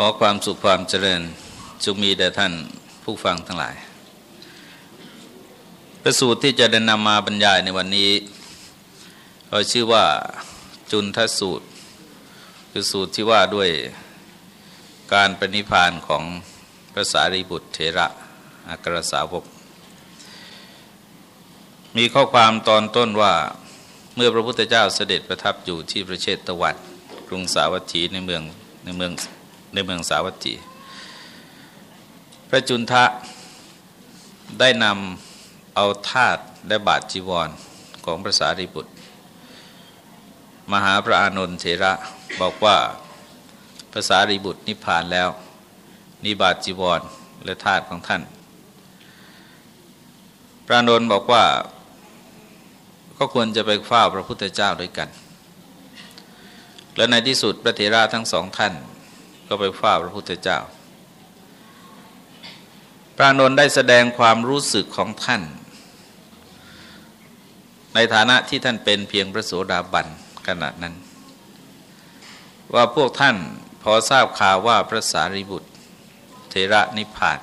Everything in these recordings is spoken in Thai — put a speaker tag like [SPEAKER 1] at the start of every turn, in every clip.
[SPEAKER 1] ขอความสุขความเจริญจุมีแด่ท่านผู้ฟังทั้งหลาย ประสูตรที่จะได้นำมาบรรยายในวันนี้เราชื่อว่าจุนทสูตร คือสูตรที่ว่าด้วยการปณิพานของพระสารีบุตรเทระอักรสาวก มีข้อความตอนต้นว่าเมื่อพระพุทธเจ้าเสด็จประทับอยู่ที่ประเชตวัดกรุงสาวัตถีในเมืองในเมือง ในเมืองสาวัตถี พระจุนทะได้นำเอาธาตุและบาทจีวรของพระสารีบุตร มหาพระอานนท์เถระบอกว่าภาษารีบุตรนิพพานแล้วนิบาตจีวรและธาตุของท่าน พระอานนท์บอกว่าก็ควรจะไปเฝ้าพระพุทธเจ้าด้วยกัน และในที่สุดพระเถระทั้งสองท่าน ก็ไปฝ้าพระพุทธเจ้า พระอานนท์ได้แสดงความรู้สึกของท่าน ในฐานะที่ท่านเป็นเพียงพระโสดาบันขนาดนั้น ว่าพวกท่านพอทราบข่าวว่าพระสารีบุตร เทระนิพพาน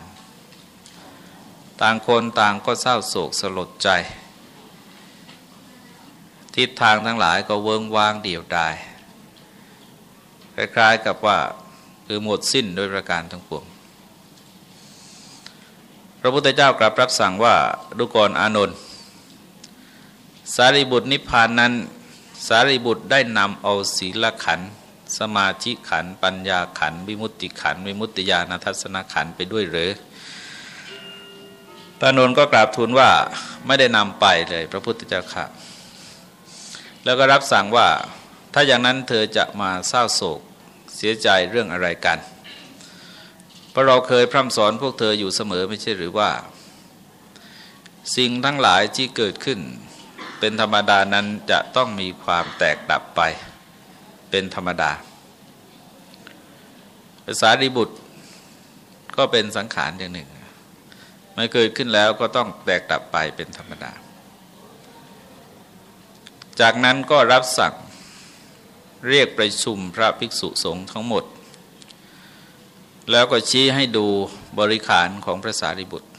[SPEAKER 1] ต่างคนต่างก็เศร้าโศกสลดใจ ทิศทางทั้งหลายก็เวิงวางเดี่ยวดายคล้ายๆกับว่า คือหมดสิ้นโดยประการทั้งปวง พระพุทธเจ้ากลับรับสั่งว่าดูกรอานนท์สารีบุตรนิพพานนั้น สารีบุตรได้นำเอาศีลขัน สมาธิขัน ปัญญาขัน วิมุตติขัน วิมุตติญาณทัศนขันไปด้วยหรือตานนท์ก็กราบทูลว่าไม่ได้นำไปเลย พระพุทธเจ้าค่ะแล้วก็รับสั่งว่าถ้าอย่างนั้นเธอจะมาเศร้าโศก เสียใจเรื่องอะไรกัน เพราะเราเคยพร่ำสอนพวกเธออยู่เสมอไม่ใช่หรือว่า สิ่งทั้งหลายที่เกิดขึ้น เป็นธรรมดานั้นจะต้องมีความแตกดับไป เป็นธรรมดาภาษาดิบุตรก็เป็นสังขารอย่างหนึ่งไม่เกิดขึ้นแล้วก็ต้องแตกดับไปเป็นธรรมดา จากนั้นก็รับสั่ง เรียกประชุมพระภิกษุสงฆ์ทั้งหมด แล้วก็ชี้ให้ดูบริขารของพระสารีบุตร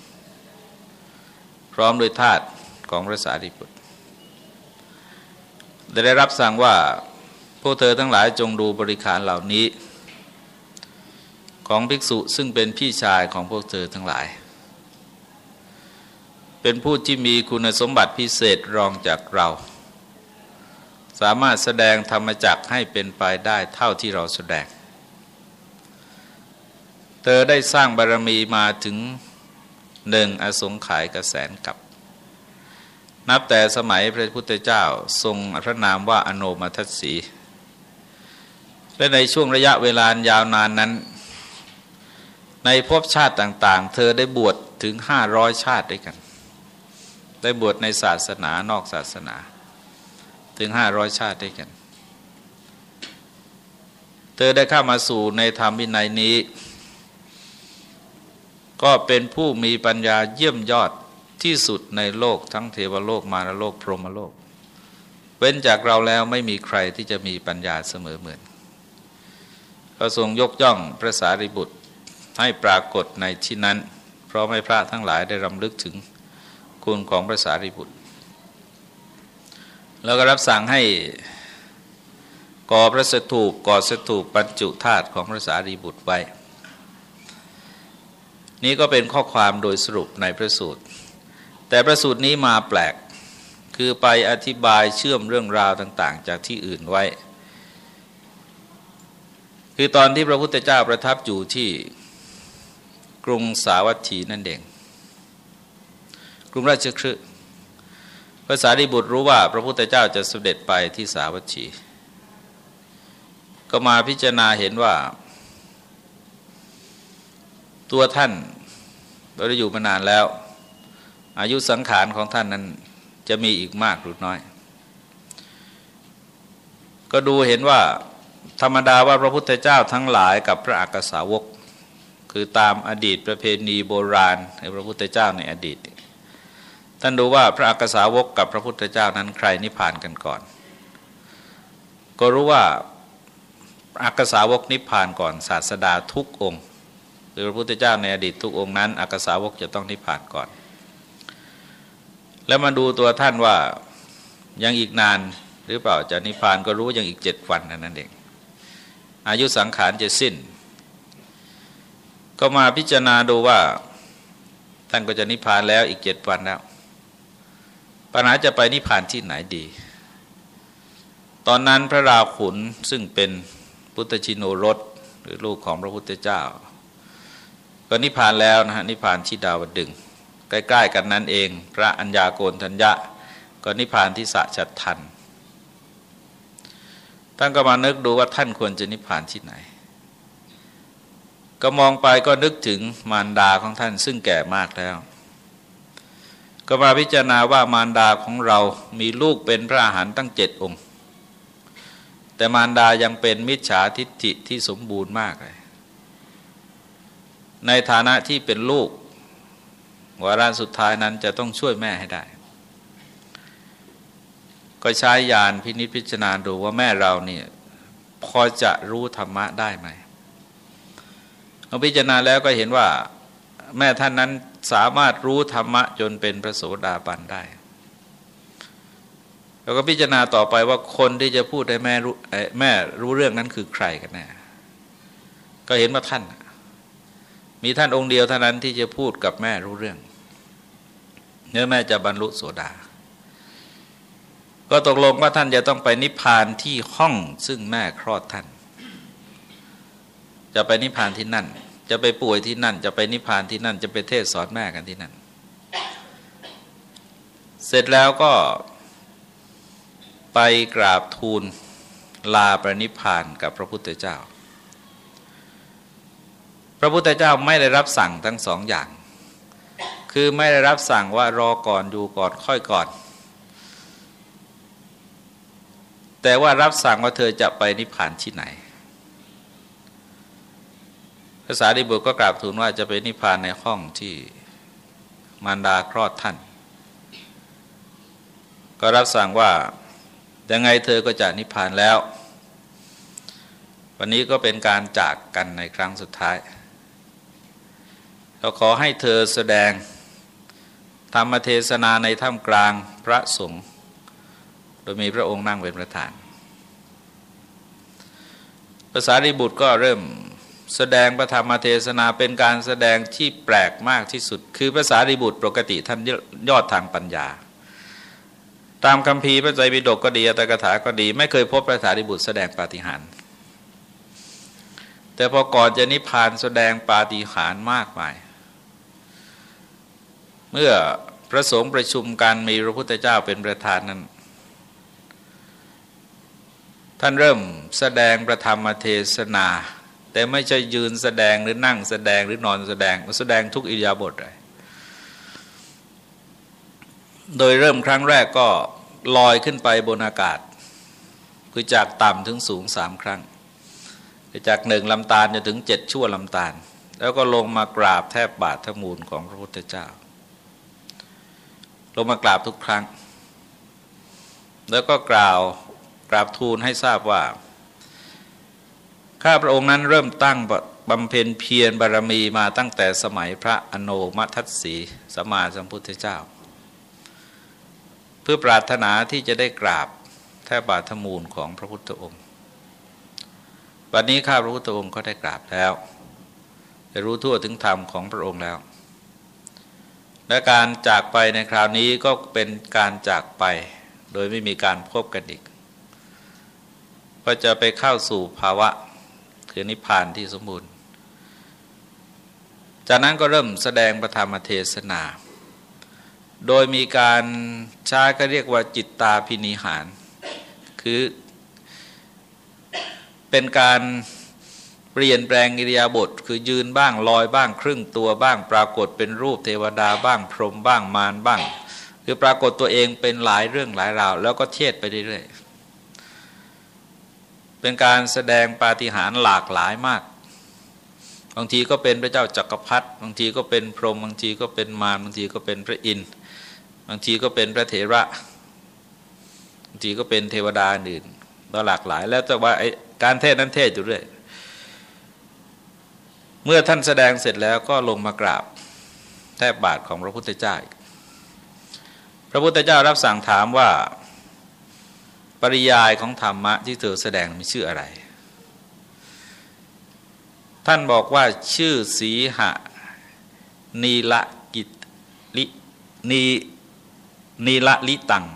[SPEAKER 1] พร้อมด้วยธาตุของพระสารีบุตรได้รับสั่งว่าพวกเธอทั้งหลายจงดูบริขารเหล่านี้ ของภิกษุซึ่งเป็นพี่ชายของพวกเธอทั้งหลาย เป็นผู้ที่มีคุณสมบัติพิเศษรองจากเรา สามารถแสดงธรรมจักให้เป็นไปได้เท่าที่เราแสดง เธอได้สร้างบารมีมาถึงหนึ่งอสงไขยกระแสนกับ นับแต่สมัยพระพุทธเจ้าทรงพระนามว่าอโนมัทสี และในช่วงระยะเวลายาวนานนั้น ในภพชาติต่าง ๆ เธอได้บวชถึงห้าร้อยชาติด้วยกัน ได้บวชในศาสนานอกศาสนา ถึงห้าร้อยชาติด้วยกัน เธอได้เข้ามาสู่ในธรรมวินัยนี้ ก็เป็นผู้มีปัญญาเยี่ยมยอดที่สุดในโลกทั้งเทวโลกมารโลกพรหมโลก เว้นจากเราแล้วไม่มีใครที่จะมีปัญญาเสมอเหมือนพระทรงยกย่องพระสารีบุตรให้ปรากฏในที่นั้น เพราะไม่พระทั้งหลายได้รำลึกถึงคุณของพระสารีบุตร แล้วก็รับสั่งให้ก่อพระสถูปก่อสถูปบรรจุธาตุของพระสารีบุตรไว้ นี้ก็เป็นข้อความโดยสรุปในพระสูตร แต่พระสูตรนี้มาแปลกคือไปอธิบายเชื่อมเรื่องราวต่าง ๆ จากที่อื่นไว้ คือตอนที่พระพุทธเจ้าประทับอยู่ที่กรุงสาวัตถีนั่นเองกรุงราชคฤห์ ภาษาดิบุตรรู้ว่า พระพุทธเจ้าจะเสด็จไปที่สาวัตถีก็มาพิจารณาเห็นว่า ตัวท่านเราได้อยู่มานานแล้ว อายุสังขารของท่านนั้นจะมีอีกมากหรือน้อย ก็ดูเห็นว่า ธรรมดาว่าพระพุทธเจ้าทั้งหลายกับพระอักษาวก คือตามอดีตประเพณีโบราณในพระพุทธเจ้าในอดีต ท่านดูว่าพระอักษาวกกับพระพุทธเจ้านั้นใครนิพพานกันก่อน ก็รู้ว่าอักษาวกนิพพานก่อนศาสดาทุกองค์หรือพระพุทธเจ้าในอดีตทุกองค์นั้นอักษาวกจะต้องนิพพานก่อน แล้วมาดูตัวท่านว่ายังอีกนานหรือเปล่าจะนิพพานก็รู้ยังอีกเจ็ดวันนั้นเองอายุสังขารจะสิ้น ก็มาพิจารณาดูว่าท่านก็จะนิพพานแล้วอีกเจ็ดวันแล้ว ปัญหาจะไปนิพพานที่ไหนดี ตอนนั้นพระราขุนซึ่งเป็นพุทธชินโนรสหรือลูกของพระพุทธเจ้า ก็นิพพานแล้วนะฮะนิพพานที่ดาวดึง ใกล้ ๆ กันนั้นเอง พระอัญญาโกณทัญญะ ก็นิพพานที่สะชัดทันท่านก็มานึกดูว่าท่านควรจะนิพพานที่ไหน ก็มองไปก็นึกถึงมารดาของท่านซึ่งแก่มากแล้ว ก็มาพิจารณาว่ามารดาของเรามีลูกเป็นพระอาหารตั้งเจ็ดองค์ แต่มารดายังเป็นมิจฉาทิฏฐิที่สมบูรณ์มากเลย ในฐานะที่เป็นลูกวาระสุดท้ายนั้นจะต้องช่วยแม่ให้ได้ ก็ใช้ยานพินิจพิจารณาดูว่าแม่เราเนี่ยพอจะรู้ธรรมะได้ไหมเราพิจารณาแล้วก็เห็นว่า แม่ท่านนั้นสามารถรู้ธรรมะจนเป็นพระโสดาบันได้ แล้วก็พิจารณาต่อไปว่าคนที่จะพูดให้แม่รู้แม่รู้เรื่องนั้นคือใครกันแน่ก็เห็นว่าท่าน มีท่านองค์เดียวเท่านั้นที่จะพูดกับแม่รู้เรื่อง เนื้อแม่จะบรรลุโสดา ก็ตกลงว่าท่านจะต้องไปนิพพานที่ห้องซึ่งแม่คลอดท่าน จะไปนิพพานที่นั่น จะไปป่วยที่นั่น จะไปนิพพานที่นั่น จะไปเทศสอนแม่กันที่นั่น เสร็จแล้วก็ไปกราบทูลลาประนิพพานกับพระพุทธเจ้า พระพุทธเจ้าไม่ได้รับสั่งทั้งสองอย่าง คือไม่ได้รับสั่งว่ารอก่อนอยู่ก่อนค่อยก่อน แต่ว่ารับสั่งว่าเธอจะไปนิพพานที่ไหน ภาษาดิบุตรก็กราบทูลว่าจะไปนิพพานในห้องที่มารดาคลอดท่าน ก็รับสั่งว่ายังไงเธอก็จะนิพพานแล้ว วันนี้ก็เป็นการจากกันในครั้งสุดท้าย เราขอให้เธอแสดงธรรมเทศนาในถ้ำกลางพระสงฆ์โดยมีพระองค์นั่งเป็นประธานภาษาริบุตรก็เริ่ม แสดงพระธรรมเทศนาเป็นการแสดงที่แปลกมากที่สุด คือภาษาริบุตรปกติท่านยอดทางปัญญา ตามคำพีพระใจบิดกก็ดีอัตกถาก็ดี ไม่เคยพบภาษาริบุตรแสดงปาฏิหาริย์แต่พอก่อนจะนิพพานแสดงปาฏิหาริย์มากมาย เมื่อพระสงฆ์ประชุมกันมีพระพุทธเจ้าเป็นประธานนั้น ท่านเริ่มแสดงประธรรมเทศนา แต่ไม่ใช่ยืนแสดงหรือนั่งแสดงหรือนอนแสดงมาแสดงทุกอิริยาบถเลยโดยเริ่มครั้งแรกก็ลอยขึ้นไปบนอากาศ คือจากต่ำถึงสูงสามครั้ง จากหนึ่งลำตาลจนถึงเจ็ดชั่วลำตาล แล้วก็ลงมากราบแทบบาททมูลของพระพุทธเจ้า ลงมากราบทุกครั้ง แล้วก็กล่าวกราบทูลให้ทราบว่า ข้าพระองค์นั้นเริ่มตั้งบำเพ็ญเพียรบารมีมาตั้งแต่สมัยพระอโนมัทัตสีสมมาสัมพุทธเจ้า เพื่อปรารถนาที่จะได้กราบแทบบาทมูลของพระพุทธองค์วันนี้ข้าพระพุทธองค์ก็ได้กราบแล้วได้รู้ทั่วถึงธรรมของพระองค์แล้ว และการจากไปในคราวนี้ก็เป็นการจากไปโดยไม่มีการพบกันอีก ก็จะไปเข้าสู่ภาวะ คือนิพพานที่สมบูรณ์ จากนั้นก็เริ่มแสดงประธรรมเทศนา โดยมีการใช้ก็เรียกว่าจิตตาพินิหาร คือเป็นการเปลี่ยนแปลงอิริยาบถคือยืนบ้างลอยบ้าง ครึ่งตัวบ้าง ปรากฏเป็นรูปเทวดาบ้าง พรหมบ้างมารบ้าง คือปรากฏตัวเองเป็นหลายเรื่องหลายราว แล้วก็เทศไปเรื่อยๆ เป็นการแสดงปาฏิหาริย์หลากหลายมาก บางทีก็เป็นพระเจ้าจักรพรรดิบางทีก็เป็นพรหมบางทีก็เป็นมารบางทีก็เป็นพระอินทร์บางทีก็เป็นพระเถระบางทีก็เป็นเทวดาอื่นก็หลากหลาย แล้วแต่ว่าไอ้การเทศนั้นเทศอยู่เรื่อยเมื่อท่านแสดงเสร็จแล้วก็ลงมากราบแทบบาทของพระพุทธเจ้าพระพุทธเจ้ารับสั่งถามว่า ปริยายของธรรมะที่เธอแสดงมีชื่ออะไร ท่านบอกว่าชื่อสีหะนีละกิตลินีนีละลิตัง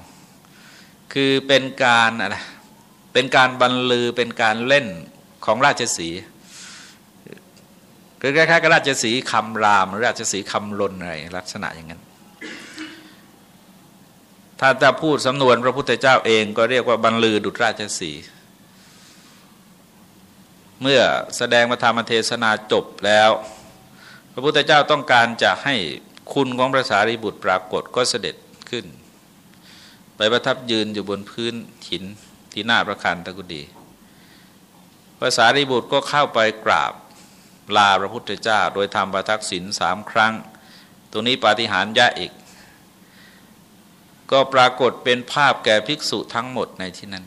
[SPEAKER 1] คือเป็นการอะไรเป็นการบรรลือเป็นการเล่นของราชสีคือคล้ายๆกับราชสีคำรามหรือราชสีคำลนอะไรลักษณะอย่างนั้น ถ้าจะพูดสำนวนพระพุทธเจ้าเองก็เรียกว่าบรรลือดุจราชสี เมื่อแสดงมาธรรมเทศนาจบแล้ว พระพุทธเจ้าต้องการจะให้คุณของพระสารีบุตรปรากฏก็เสด็จขึ้น ไปประทับยืนอยู่บนพื้นหินที่หน้าพระคันตะกุดีภาษารีบุตรก็เข้าไปกราบลาพระพุทธเจ้า โดยทำประทักษิณสามครั้ง ตรงนี้ปาฏิหาริย์ยะอีก ก็ปรากฏเป็นภาพแก่ภิกษุทั้งหมดในที่นั้น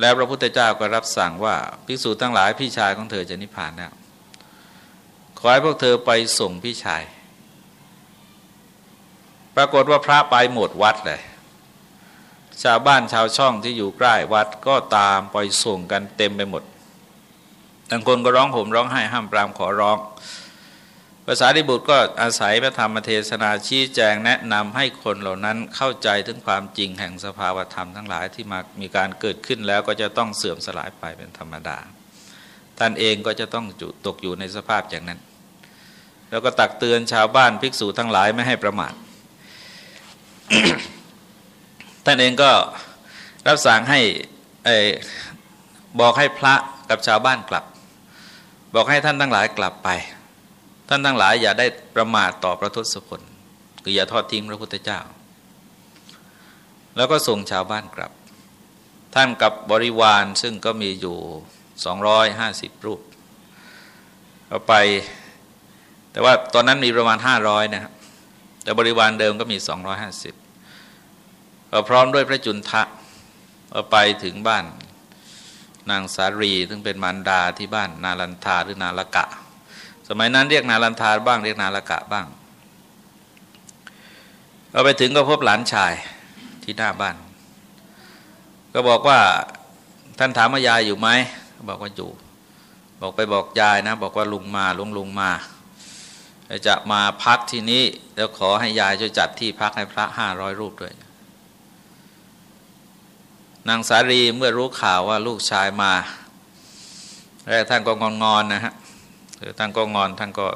[SPEAKER 1] แล้วพระพุทธเจ้าก็รับสั่งว่าภิกษุทั้งหลายพี่ชายของเธอจะนิพพานแล้วขอให้พวกเธอไปส่งพี่ชาย ปรากฏว่าพระไปหมดวัดเลยชาวบ้านชาวช่องที่อยู่ใกล้วัดก็ตามไปส่งกันเต็มไปหมดบางคนก็ร้องห่มร้องไห้ห้ามปรามขอร้อง ภาษาดิบุตรก็อาศัยพระธรรมเทศนาชี้แจงแนะนำให้คนเหล่านั้นเข้าใจถึงความจริงแห่งสภาวธรรมทั้งหลายที่มามีการเกิดขึ้นแล้วก็จะต้องเสื่อมสลายไปเป็นธรรมดาท่านเองก็จะต้องตกอยู่ในสภาพอย่างนั้น แล้วก็ตักเตือนชาวบ้านภิกษุทั้งหลายไม่ให้ประมาทท่านเองก็รับสั่งให้บอกให้พระกับชาวบ้านกลับ บอกให้ท่านทั้งหลายกลับไป ท่านทั้งหลายอย่าได้ประมาทต่อพระทศพลคืออย่าทอดทิ้งพระพุทธเจ้า แล้วก็ส่งชาวบ้านกลับ ท่านกับบริวารซึ่งก็มีอยู่ 250 รูปเอาไป แต่ว่าตอนนั้นมีประมาณ 500 นะครับแต่บริวารเดิมก็มี 250พร้อมด้วยพระจุนทะเอาไปถึงบ้านนางสารี ซึ่งเป็นมารดาที่บ้านนาลันทาหรือนาลกะ มัยนั้นเรียกนาลันทาบ้างเรียกนาลกะบ้างเราไปถึงก็พบหลานชายที่หน้าบ้าน ก็บอกว่าท่านถามว่ายายอยู่ไหมบอกว่าอยู่ บอกไปบอกยายนะ บอกว่าลุงมาลุงลุงมาจะมาพักที่นี้ แล้วขอให้ยายช่วยจัดที่พักให้พระห้าร้อยรูปด้วย นางสารีเมื่อรู้ข่าวว่าลูกชายมาแล้วท่านก็งอนงอนนะฮะ ท่านก็งอนท่านก็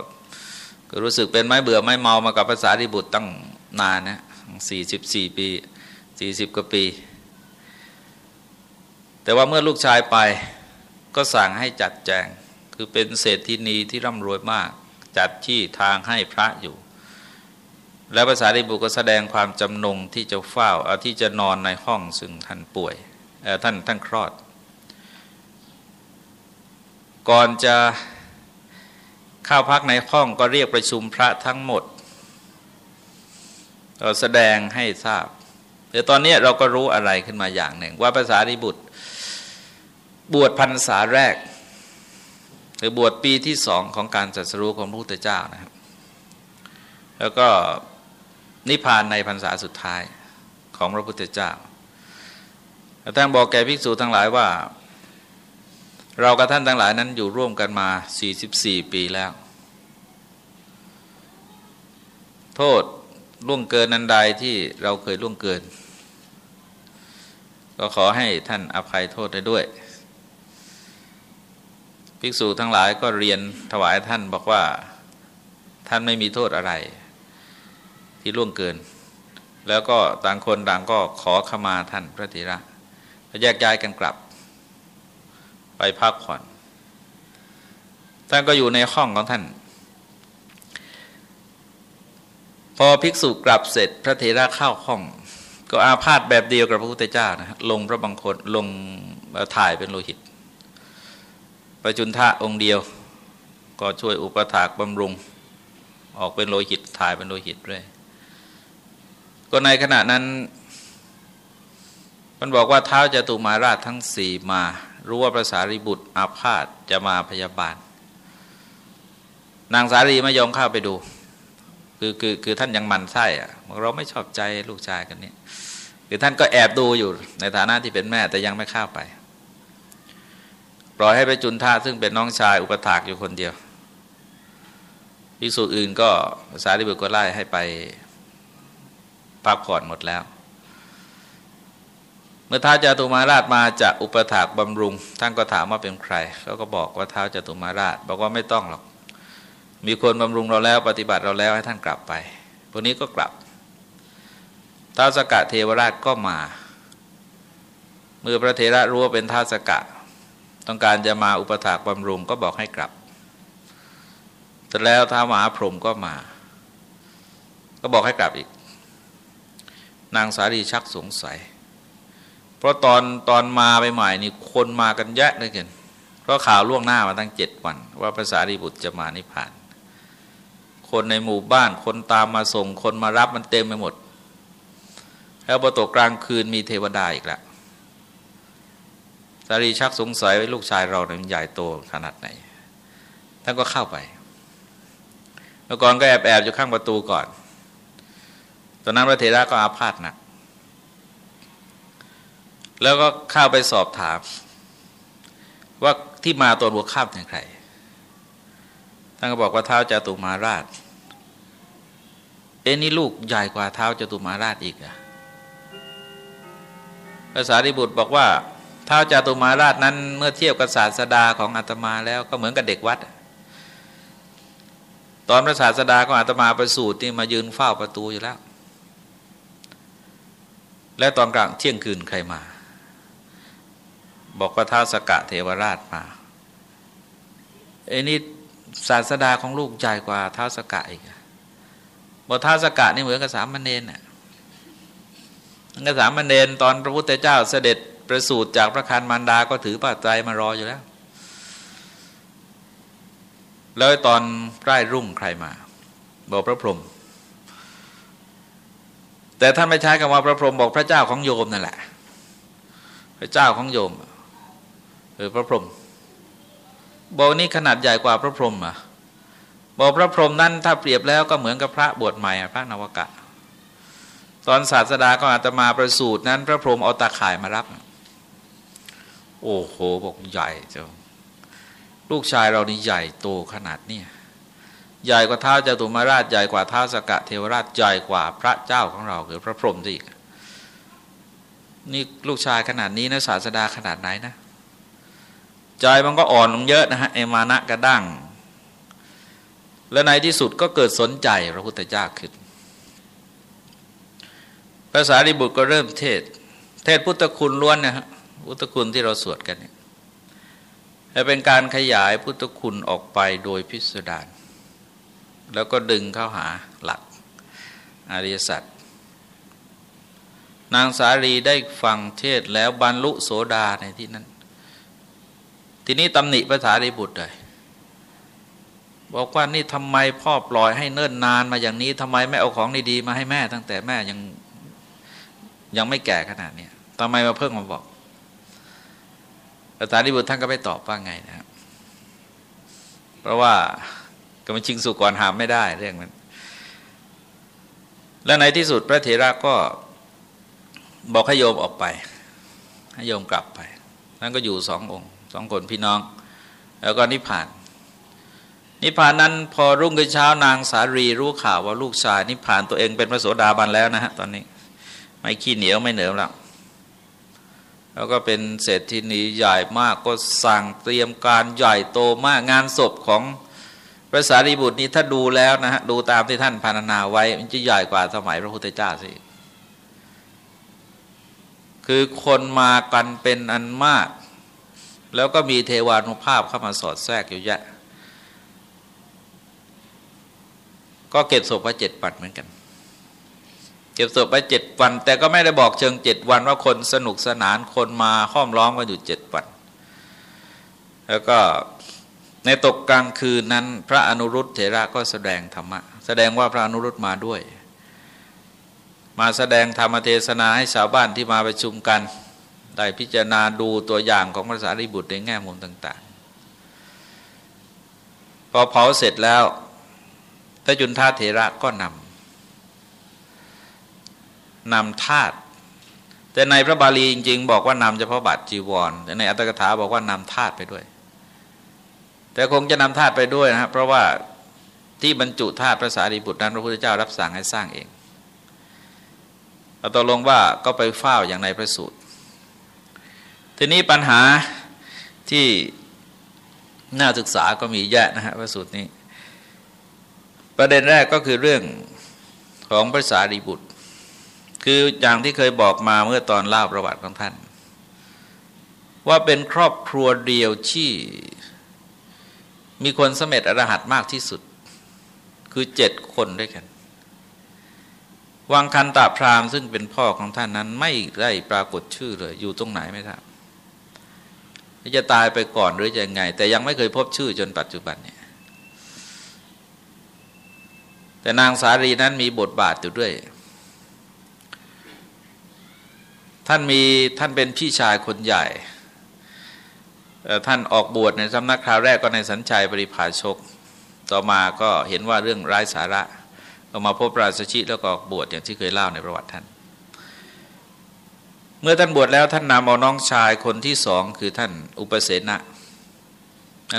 [SPEAKER 1] รู้สึกเป็นไม้เบื่อไม้เมามากับภาษาดิบุตรตั้งนานนะสี่สิบสี่ปีสี่สิบกว่าปี แต่ว่าเมื่อลูกชายไปก็สั่งให้จัดแจง คือเป็นเศรษฐีนีที่ร่ำรวยมาก จัดที่ทางให้พระอยู่ แล้วภาษาดิบุตรก็แสดงความจำนงที่จะเฝ้าเอาที่จะนอนในห้องซึ่งท่านป่วยท่านท่านคลอด ก่อนจะ เข้าพักในห้องก็เรียกประชุมพระทั้งหมดเราแสดงให้ทราบแต่ตอนนี้เราก็รู้อะไรขึ้นมาอย่างหนึ่ง ว่าภาษาดิบุตร บวชพรรษาแรก หรือบวชปีที่สองของการจัดสรู้ของพระพุทธเจ้านะครับ แล้วก็นิพพานในพรรษาสุดท้ายของพระพุทธเจ้าท่านบอกแก่ภิกษุทั้งหลายว่า เรากับท่านทั้งหลายนั้นอยู่ร่วมกันมา 44 ปีแล้ว โทษล่วงเกินนันใดที่เราเคยล่วงเกิน ก็ขอให้ท่านอภัยโทษได้ด้วย ภิกษุทั้งหลายก็เรียนถวายท่านบอกว่าท่านไม่มีโทษอะไร ที่ล่วงเกิน แล้วก็ต่างคนต่างก็ขอขมาท่านพระธิระแยกย้ายกันกลับ ไปพักผ่อน ท่านก็อยู่ในห้องของท่าน พอภิกษุกลับเสร็จพระเถระเข้าห้อง ก็อาพาธแบบเดียวกับพระพุทธเจ้านะลงพระบังคตลงถ่ายเป็นโลหิตประจุนทะองค์เดียว ก็ช่วยอุปถากบำรุง ออกเป็นโลหิตถ่ายเป็นโลหิตด้วยก็ในขณะนั้น มันบอกว่าเท้าจะตุมาราชทั้งสี่มา รู้ว่าพระสารีบุตรอาพาธจะมาพยาบาล นางสารีไม่ยอมเข้าไปดู คือคือคือท่านยังมันไส้อะเราไม่ชอบใจลูกชายกันนี้คือท่านก็แอบดูอยู่ในฐานะที่เป็นแม่แต่ยังไม่เข้าไป ปล่อยให้ไปจุนท่าซึ่งเป็นน้องชายอุปถากอยู่คนเดียวภิกษุอื่นก็สารีบุตรก็ไล่ให้ไปพักผ่อนหมดแล้ว เมื่อท้าวจตุมาราชมาจากอุปถากบำรุง ท่านก็ถามว่าเป็นใครเขาก็บอกว่าท้าวจตุมาราช บอกว่าไม่ต้องหรอก มีคนบำรุงเราแล้วปฏิบัติเราแล้วให้ท่านกลับไป พวกนี้ก็กลับท้าวสกะเทวราชก็มา เมื่อพระเทระรู้ว่าเป็นท้าวสกะ ต้องการจะมาอุปถากบำรุงก็บอกให้กลับแต่แล้วท้าวมหาพรหมก็มา ก็บอกให้กลับอีก นางสารีชักสงสัย เพราะตอนตอนมาใหม่ๆนี่คนมากันแยะเลยกันเพราะข่าวล่วงหน้ามาตั้งเจ็ดวัน ว่าพระสารีบุตรจะมานิพพาน คนในหมู่บ้านคนตามมาส่งคนมารับมันเต็มไปหมด แล้วพอตกกลางคืนมีเทวดาอีกแล้วสารีชักสงสัยว่าลูกชายเราเนี่ยมันใหญ่โตขนาดไหน ท่านก็เข้าไปเมื่อก่อนก็แอบแอบอยู่ข้างประตูก่อน ตอนนั้นพระเถระก็อาพาธหนัก แล้วก็เข้าไปสอบถาม ว่าที่มาตอนหัวข้ามเป็นใครท่านก็บอกว่าเท้าจตุมาราช เอ็นี่ลูกใหญ่กว่าเท้าจตุมาราชอีกอะภาษาริบุตรบอกว่าเท้าจตุมาราชนั้นเมื่อเทียบกับศาสดาของอาตมาแล้วก็เหมือนกับเด็กวัด ตอนพระศาสดาก็อาตมาประสูตินี่มายืนเฝ้าประตูอยู่แล้ว และตอนกลางเที่ยงคืนใครมา บอกว่าท้าสกะเทวราชมาไอ้นี่ศาสดาของลูกใหญ่กว่าท้าสกะอีกบอกท้าสกะนี่เหมือนกับสามเณรน่ะกับสามเณรตอนพระพุทธเจ้าเสด็จประสูติจากพระคันมารดาก็ถือปัจจัยมารออยู่แล้ว แล้วตอนใกล้รุ่งใครมา บอกพระพรหมแต่ท่านไม่ใช้คำว่าพระพรหมบอกพระเจ้าของโยมนั่นแหละ พระเจ้าของโยม หรือพระพรหมบอกนี่ขนาดใหญ่กว่าพระพรหมอะบอกพระพรหมนั้นถ้าเปรียบแล้วก็เหมือนกับพระบวชใหม่พระนวกะ ตอนศาสดาก็อาจจะมาประสูตรนั้น พระพรหมเอาตาข่ายมารับ โอ้โหบอกใหญ่เจ้าลูกชายเรานี่ใหญ่โตขนาดนี้ใหญ่กว่าเท้าวจตุมาราชใหญ่กว่าเท้าสกะเทวราชใหญ่กว่าพระเจ้าของเราคือพระพรหมอีกนี่ลูกชายขนาดนี้นะศาสดาขนาดไหนนะ ใจมันก็อ่อนลงเยอะนะฮะเอมานะกระดั้งและในที่สุดก็เกิดสนใจพระพุทธเจ้าขึ้นภาษาริบุตรก็เริ่มเทศ เทศพุทธคุณล้วนนะฮะพุทธคุณที่เราสวดกันเนี่ยและเป็นการขยายพุทธคุณออกไปโดยพิสดารแล้วก็ดึงเข้าหาหลักอริยสัจนางสาลีได้ฟังเทศแล้วบรรลุโสดาในที่นั้น ทีนี้ตำหนิภาษาริบุตรเลยบอกว่านี่ทำไมพ่อปล่อยให้เนิ่นนานมาอย่างนี้ทำไมไม่เอาของดีๆมาให้แม่ ตั้งแต่แม่ยังยังไม่แก่ขนาดนี้ทำไมมาเพิ่งมาบอกพระสารีบุตรท่านก็ไม่ตอบว่าไงนะครับ เพราะว่าก็มันชิงสุก่อนหามไม่ได้เรื่องนั้น และในที่สุดพระเถระก็บอกให้โยมออกไป ให้โยมกลับไปนั่นก็อยู่สององค์ สองคนพี่น้อง แล้วก็นิพพาน นิพพานนั้นพอรุ่งขึ้นเช้านางสารีรู้ข่าวว่าลูกชายนิพพานตัวเองเป็นพระโสดาบันแล้วนะฮะตอนนี้ ไม่ขี้เหนียวไม่เหนียวแล้วแล้วก็เป็นเศรษฐีนีใหญ่มากก็สั่งเตรียมการใหญ่โตมากงานศพของพระสารีบุตรนี้ถ้าดูแล้วนะฮะดูตามที่ท่านพรรณนาไว้ มันจะใหญ่กว่าสมัยพระพุทธเจ้าสิคือคนมากันเป็นอันมาก แล้วก็มีเทวานุภาพเข้ามาสอดแทรกอยู่เยอะ ก็เก็บศพไว้เจ็ดปัดเหมือนกัน เก็บศพไปเจ็ดวัน แต่ก็ไม่ได้บอกเชิงเจ็ดวันว่าคนสนุกสนานคนมาห้อมล้อมกันอยู่เจ็ดวัน แล้วก็ในตกกลางคืนนั้น พระอนุรุตเถระก็แสดงธรรมะ แสดงว่าพระอนุรุตมาด้วย มาแสดงธรรมเทศนาให้ชาวบ้านที่มาประชุมกัน ได้พิจารณาดูตัวอย่างของพระสารีบุตรในแง่มุมต่าง ๆ พอเผาเสร็จแล้วพระจุนทาเถระก็นำนำธาตุแต่ในพระบาลีจริง ๆ บอกว่านำเฉพาะบาทจีวรแต่ในอัตถกถาบอกว่านำธาตุไปด้วย แต่คงจะนำธาตุไปด้วยนะครับเพราะว่าที่บรรจุธาตุพระสารีบุตรนั้นพระพุทธเจ้ารับสั่งให้สร้างเองเราตกลงว่าก็ไปเฝ้าอย่างในพระสูตร ทีนี้ปัญหาที่น่าศึกษาก็มีแยะนะฮะพระสูตรนี้ ประเด็นแรกก็คือเรื่องของพระสารีบุตร คืออย่างที่เคยบอกมาเมื่อตอนเล่าประวัติของท่าน ว่าเป็นครอบครัวเดียวที่มีคนสมเร็จอรหัตมากที่สุด คือเจ็ดคนด้วยกัน วังคันตาพรามซึ่งเป็นพ่อของท่านนั้นไม่ได้ปรากฏชื่อเลย อยู่ตรงไหนไม่ทราบ จะตายไปก่อนหรือจะยังไง แต่ยังไม่เคยพบชื่อจนปัจจุบันเนี่ยแต่นางสารีนั้นมีบทบาทอยู่ด้วย ท่านมีท่านเป็นพี่ชายคนใหญ่ ท่านออกบวชในสำนักคราวแรกก็ในสัญชัยปริภาชก ต่อมาก็เห็นว่าเรื่องไร้สาระ ก็มาพบราชชิแล้วก็ออกบวชอย่างที่เคยเล่าในประวัติท่าน มื่อท่านบวชแล้วท่านนำเอาน้องชายคนที่สองคือท่านอุปเสนะ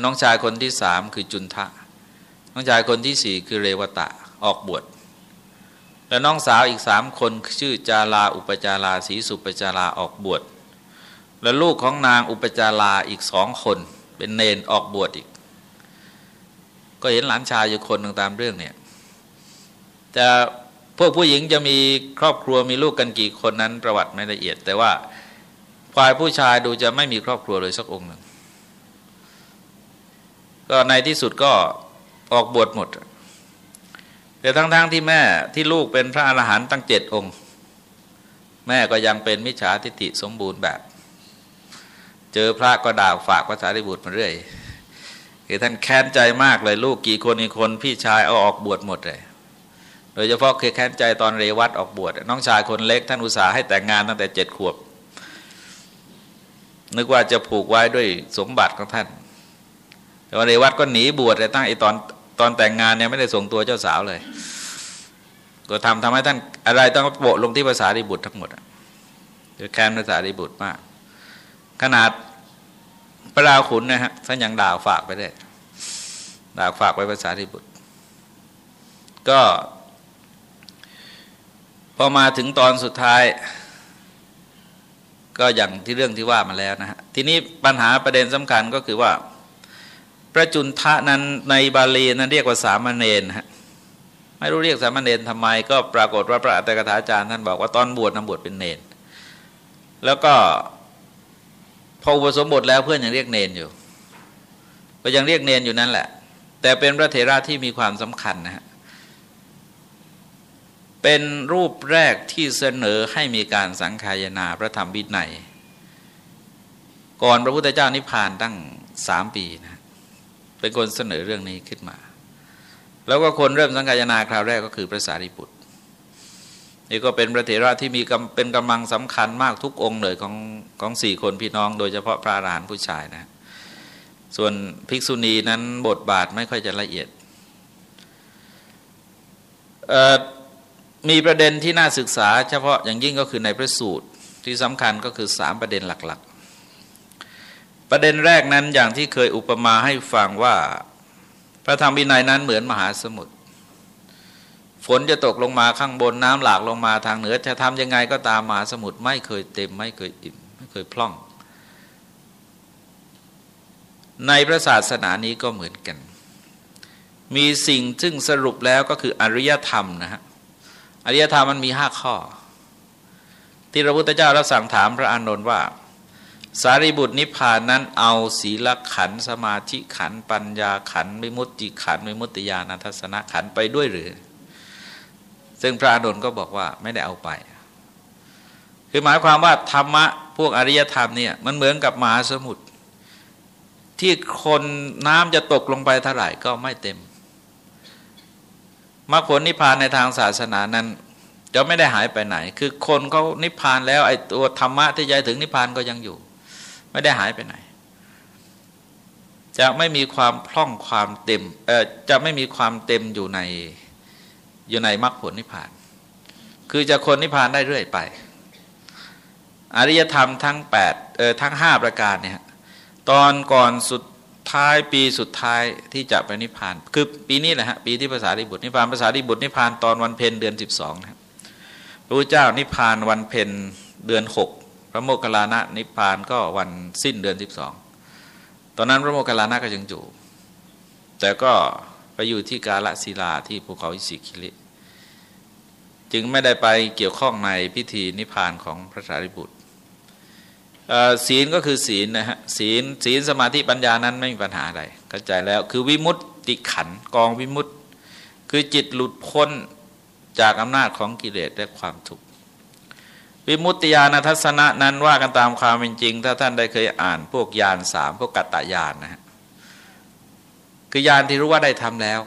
[SPEAKER 1] น้องชายคนที่สามคือจุนทะ น้องชายคนที่สี่คือเรวตะออกบวชและน้องสาวอีกสามคนชื่อจาลาอุปจาราศีสุปจาราออกบวชและลูกของนางอุปจาราอีกสองคน เป็นเนนออกบวชอีก ก็เห็นหลานชายอยู่คนหนึ่งตามเรื่องเนี่ยแต่ พวกผู้หญิงจะมีครอบครัวมีลูกกันกี่คนนั้นประวัติไม่ละเอียด แต่ว่าฝ่ายผู้ชายดูจะไม่มีครอบครัวเลยสักองค์หนึ่งก็ในที่สุดก็ออกบวชหมด แต่ทั้งๆทที่แม่ที่ลูกเป็นพระอรหันต์ตั้งเจ็ดองค์ แม่ก็ยังเป็นมิจฉาทิฏฐิสมบูรณ์แบบ เจอพระก็ด่าฝากภาษาริบุตรมาเรื่อยคือท่านแค้นใจมากเลยลูกกี่คนอีกคนพี่ชายเอาออกบวชหมดเลย โดยเฉพาะเคยแค้นใจตอนเรวัตออกบวชน้องชายคนเล็กท่านอุตสาห์ให้แต่งงานตั้งแต่เจ็ดขวบ นึกว่าจะผูกไว้ด้วยสมบัติของท่าน แต่ว่าเรวัตก็หนีบวชแต่ตั้งไอตอนตอนแต่งงานเนี่ยไม่ได้ส่งตัวเจ้าสาวเลย ก็ทำทำให้ท่านอะไรต้องโปะลงที่ภาษาดิบุตรทั้งหมดคือแค้นภาษาดิบุตรมาก ขนาดพระราขุนนะฮะท่านยังด่าฝากไปได้ด่าฝากไว้ภาษาดิบุตร ก็ พอมาถึงตอนสุดท้าย ก็อย่างที่เรื่องที่ว่ามาแล้วนะฮะทีนี้ปัญหาประเด็นสำคัญก็คือว่า พระจุนทะนั้นในบาลีนั้นเรียกว่าสามเณรฮะไม่รู้เรียกสามเณรทำไม ก็ปรากฏว่าพระอัตถกถาจารย์ท่านบอกว่าตอนบวชนำบวชเป็นเนรแล้วก็พออุปสมบทแล้วเพื่อนยังเรียกเนรอยู่ ก็ยังเรียกเนรอยู่นั่นแหละ แต่เป็นพระเถระที่มีความสำคัญนะฮะ เป็นรูปแรกที่เสนอให้มีการสังขายนาพระธรรมวินัย ก่อนพระพุทธเจ้านิพพานตั้งสามปีนะ เป็นคนเสนอเรื่องนี้ขึ้นมา แล้วก็คนเริ่มสังขายนาคราวแรกก็คือพระสารีบุตรนี่ก็เป็นพระเถระที่มีเป็นกำลังสำคัญมากทุกองค์เลยของของสี่คนพี่น้อง โดยเฉพาะพระอรหันต์ผู้ชายนะ ส่วนภิกษุณีนั้นบทบาทไม่ค่อยจะละเอียด มีประเด็นที่น่าศึกษา เฉพาะอย่างยิ่งก็คือในพระสูตรที่สำคัญก็คือสามประเด็นหลักๆ ประเด็นแรกนั้นอย่างที่เคยอุปมาให้ฟังว่า พระธรรมวินัยนั้นเหมือนมหาสมุทรฝนจะตกลงมาข้างบนน้ำหลากลงมาทางเหนือ จะทำยังไงก็ตามมหาสมุทรไม่เคยเต็มไม่เคยอิ่มไม่เคยพล่อง ในพระศาสนานี้ก็เหมือนกัน มีสิ่งซึ่งสรุปแล้วก็คืออริยธรรมนะฮะ อริยธรรมมันมีห้าข้อ ที่พระพุทธเจ้ารับสั่งถามพระอานนท์ว่า สารีบุตรนิพพานนั้นเอาศีลขันสมาธิขันปัญญาขันมิมุตติขันมิมุตติญาณทัศนขันไปด้วยหรือ ซึ่งพระอานนท์ก็บอกว่าไม่ได้เอาไป คือหมายความว่าธรรมะพวกอริยธรรมเนี่ยมันเหมือนกับมหาสมุทรที่คนน้ำจะตกลงไปเท่าไหร่ก็ไม่เต็ม มรรคผลนิพพานในทางศาสนานั้น จะไม่ได้หายไปไหน คือคนเขานิพพานแล้วไอ้ตัวธรรมะที่ใจถึงนิพพานก็ยังอยู่ ไม่ได้หายไปไหน จะไม่มีความพร่องความเต็มเออจะไม่มีความเต็มอยู่ในอยู่ในมรรคผลนิพพาน คือจะคนนิพพานได้เรื่อยไป อริยธรรมทั้ง8เออทั้ง 5 ประการเนี่ยตอนก่อนสุด ท้ายปีสุดท้ายที่จะไปนิพพาน คือปีนี้แหละฮะปีที่ภาษาดิบุตรนิพพานภาษาดิบุตรนิพพานตอนวันเพ็ญเดือน 12นะครับพระพุทธเจ้านิพพานวันเพ็ญเดือน 6 พระโมคคัลลานะนิพพานก็วันสิ้นเดือน 12 ตอนนั้นพระโมคคัลลานะก็ยังอยู่ แต่ก็ไปอยู่ที่กาละศิลาที่ภูเขาอิสิคิลิจึงไม่ได้ไปเกี่ยวข้องในพิธีนิพพานของพระสารีบุตร ศีลก็คือศีลนะฮะศีลศีลสมาธิปัญญานั้นไม่มีปัญหาอะไรเข้าใจแล้วคือวิมุตติขันกองวิมุตติ คือจิตหลุดพ้นจากอำนาจของกิเลสและความทุกข์วิมุตติญาณทัศนะนั้นว่ากันตามความเป็นจริง ถ้าท่านได้เคยอ่านพวกยานสามพวกกัตตายานนะฮะคือยานที่รู้ว่าได้ทำแล้ว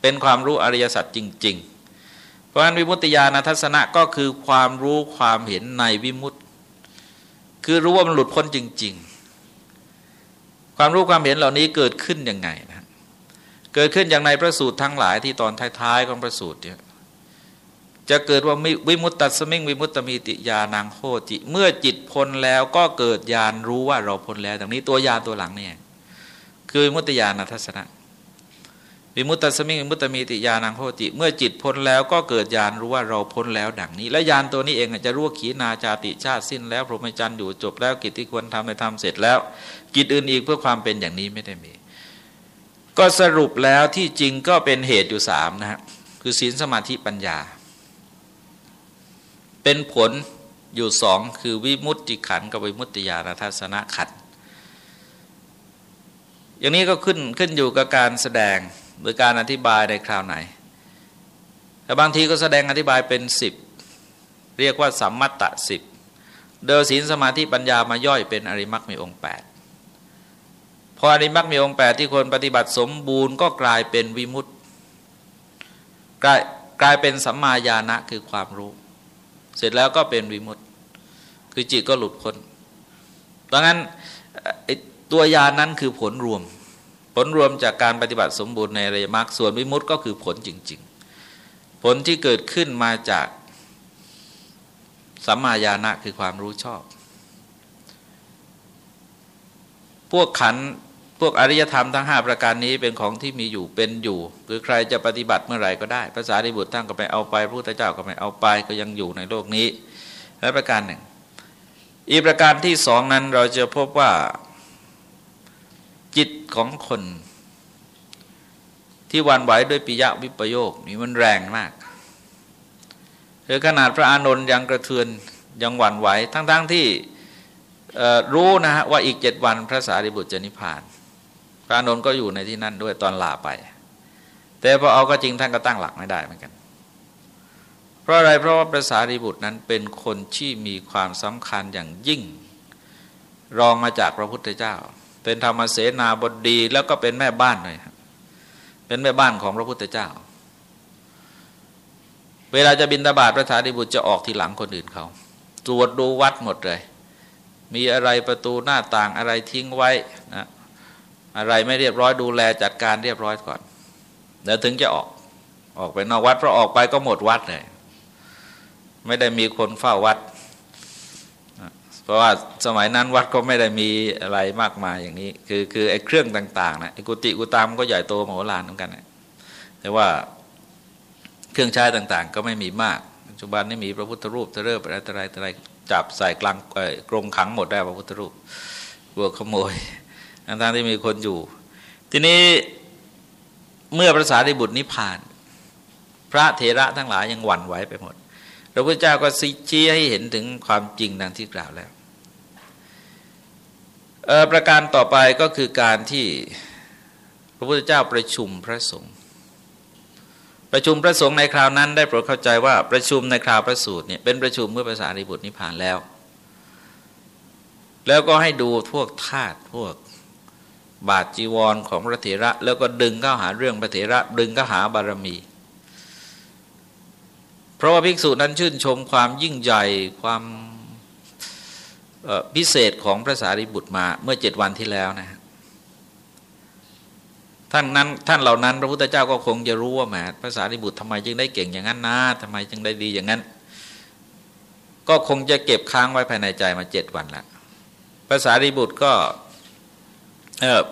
[SPEAKER 1] เป็นความรู้อริยสัจจริง ๆ เพราะฉะนั้นวิมุตติญาณทัศนะก็คือความรู้ความเห็นในวิมุตติ คือรู้ว่ามันหลุดพ้นจริง ๆ ความรู้ความเห็นเหล่านี้เกิดขึ้นยังไงนะเกิดขึ้นอย่างในพระสูตรทั้งหลายที่ตอนท้ายๆของพระสูตรเนี่ยจะเกิดว่าวิมุตตัสมิงวิมุตตมีติยานางโคจิ เมื่อจิตพ้นแล้วก็เกิดญาณรู้ว่าเราพ้นแล้วดังนี้ตัวญาณตัวหลังเนี่ยคือวิมุตติญาณทัศนะ วิมุตตสมิงวิมุตตมีติญาณังโหติ เมื่อจิตพ้นแล้วก็เกิดญาณรู้ว่าเราพ้นแล้วดังนี้ และญาณตัวนี้เองจะรู้ว่าขีนาจาติชาติสิ้นแล้วพรหมจรรย์อยู่จบแล้วกิจที่ควรทำในทำเสร็จแล้ว กิจอื่นอีกเพื่อความเป็นอย่างนี้ไม่ได้มี ก็สรุปแล้วที่จริงก็เป็นเหตุอยู่สามนะฮะคือศีลสมาธิปัญญา เป็นผลอยู่สองคือวิมุตติขันกับวิมุตติญาณทัศนขันอย่างนี้ก็ขึ้นขึ้นอยู่กับการแสดง หรือการอธิบายในคราวไหนแต่บางทีก็แสดงอธิบายเป็นสิบเรียกว่าสัมมัตตสิบเดยศีลสมาธิปัญญามาย่อยเป็นอริมักมีองค์ 8 พออริมักมีองค์ 8 ที่คนปฏิบัติสมบูรณ์ก็กลายเป็นวิมุตต์กลายกลายเป็นสัมมาญาณะคือความรู้ เสร็จแล้วก็เป็นวิมุตต์คือจิตก็หลุดพ้นดังนั้นตัวยานั้นคือผลรวม ผลรวมจากการปฏิบัติสมบูรณ์ในอริยมรรคส่วนวิมุตต์ก็คือผลจริง ๆ ผลที่เกิดขึ้นมาจากสัมมาญาณะคือความรู้ชอบ พวกขันพวกอริยธรรมทั้ง 5 ประการนี้เป็นของที่มีอยู่เป็นอยู่ คือใครจะปฏิบัติเมื่อไหร่ก็ได้ภาษาดิบุตรท่านก็ไปเอาไปพระพุทธเจ้าก็ไปเอาไปก็ยังอยู่ในโลกนี้ และประการหนึ่ง อีกประการที่สองนั้นเราจะพบว่า จิตของคน ที่วันไหวด้วยปิยะวิปโยคนี่มันแรงมากหรือขนาดพระอานนท์ยังกระเทือนยังหวั่นไหว ทั้งๆทที่รู้นะฮะว่าอีกเจ็ดวันพระสารีบุตรจะนิพพาน พระอานนท์ก็อยู่ในที่นั่นด้วยตอนลาไป แต่พอเอาก็จริงท่านก็ตั้งหลักไม่ได้เหมือนกัน เพราะอะไรเพราะว่าพระสารีบุตรนั้นเป็นคนที่มีความสำคัญอย่างยิ่ง รองมาจากพระพุทธเจ้า เป็นธรรมเสนาบดีแล้วก็เป็นแม่บ้านเลยเป็นแม่บ้านของพระพุทธเจ้า เวลาจะบินตาบาตพระสารีบุตรจะออกทีหลังคนอื่นเขาตรวจดูวัดหมดเลย มีอะไรประตูหน้าต่างอะไรทิ้งไว้นะอะไรไม่เรียบร้อยดูแลจัดการเรียบร้อยก่อนแล้วถึงจะออกออกไปนอกวัดเพราะออกไปก็หมดวัดเลย ไม่ได้มีคนเฝ้าวัด เพราะว่าสมัยนั้นวัดก็ไม่ได้มีอะไรมากมายอย่างนี้ คือคือไอ้เครื่องต่างๆนะไอ้กุฏิกุตามก็ใหญ่โตมโหฬารเหมือนกันนะแต่ว่าเครื่องใช้ต่างๆ ก็ไม่มีมากปัจจุบันนี้มีพระพุทธรูปจะเริ่มอะไรอะไรอะไรจับใส่กลางกรงขังหมดได้พระพุทธรูปบวขโมยทั้งที่มีคนอยู่ ทีนี้เมื่อพระสารีบุตรนิพพาน พระเถระทั้งหลายยังหวั่นไหวไปหมด พระพุทธเจ้าก็ชี้ให้เห็นถึงความจริงดังที่กล่าวแล้วประการต่อไปก็คือการที่พระพุทธเจ้าประชุมพระสงฆ์ประชุมพระสงฆ์ในคราวนั้น ได้โปรดเข้าใจว่าประชุมในคราวพระสูตรเนี่ยเป็นประชุมเมื่อภาษาริบุตรนิพพานแล้ว แล้วก็ให้ดูพวกทาสพวกบาทจีวรของพระเถระ แล้วก็ดึงเข้าหาเรื่องพระเถระ ดึงเข้าหาบารมี เพราะว่าภิกษุนั้นชื่นชมความยิ่งใหญ่ความพิเศษของพระสารีบุตรมาเมื่อเจ็ดวันที่แล้วนะท่านนั้นท่านเหล่านั้น พระพุทธเจ้าก็คงจะรู้ว่าแหมพระสารีบุตรทำไมจึงได้เก่งอย่างนั้นนะทำไมจึงได้ดีอย่างนั้น ก็คงจะเก็บค้างไว้ภายในใจมาเจ็ดวันแล้วภาษารีบุตรก็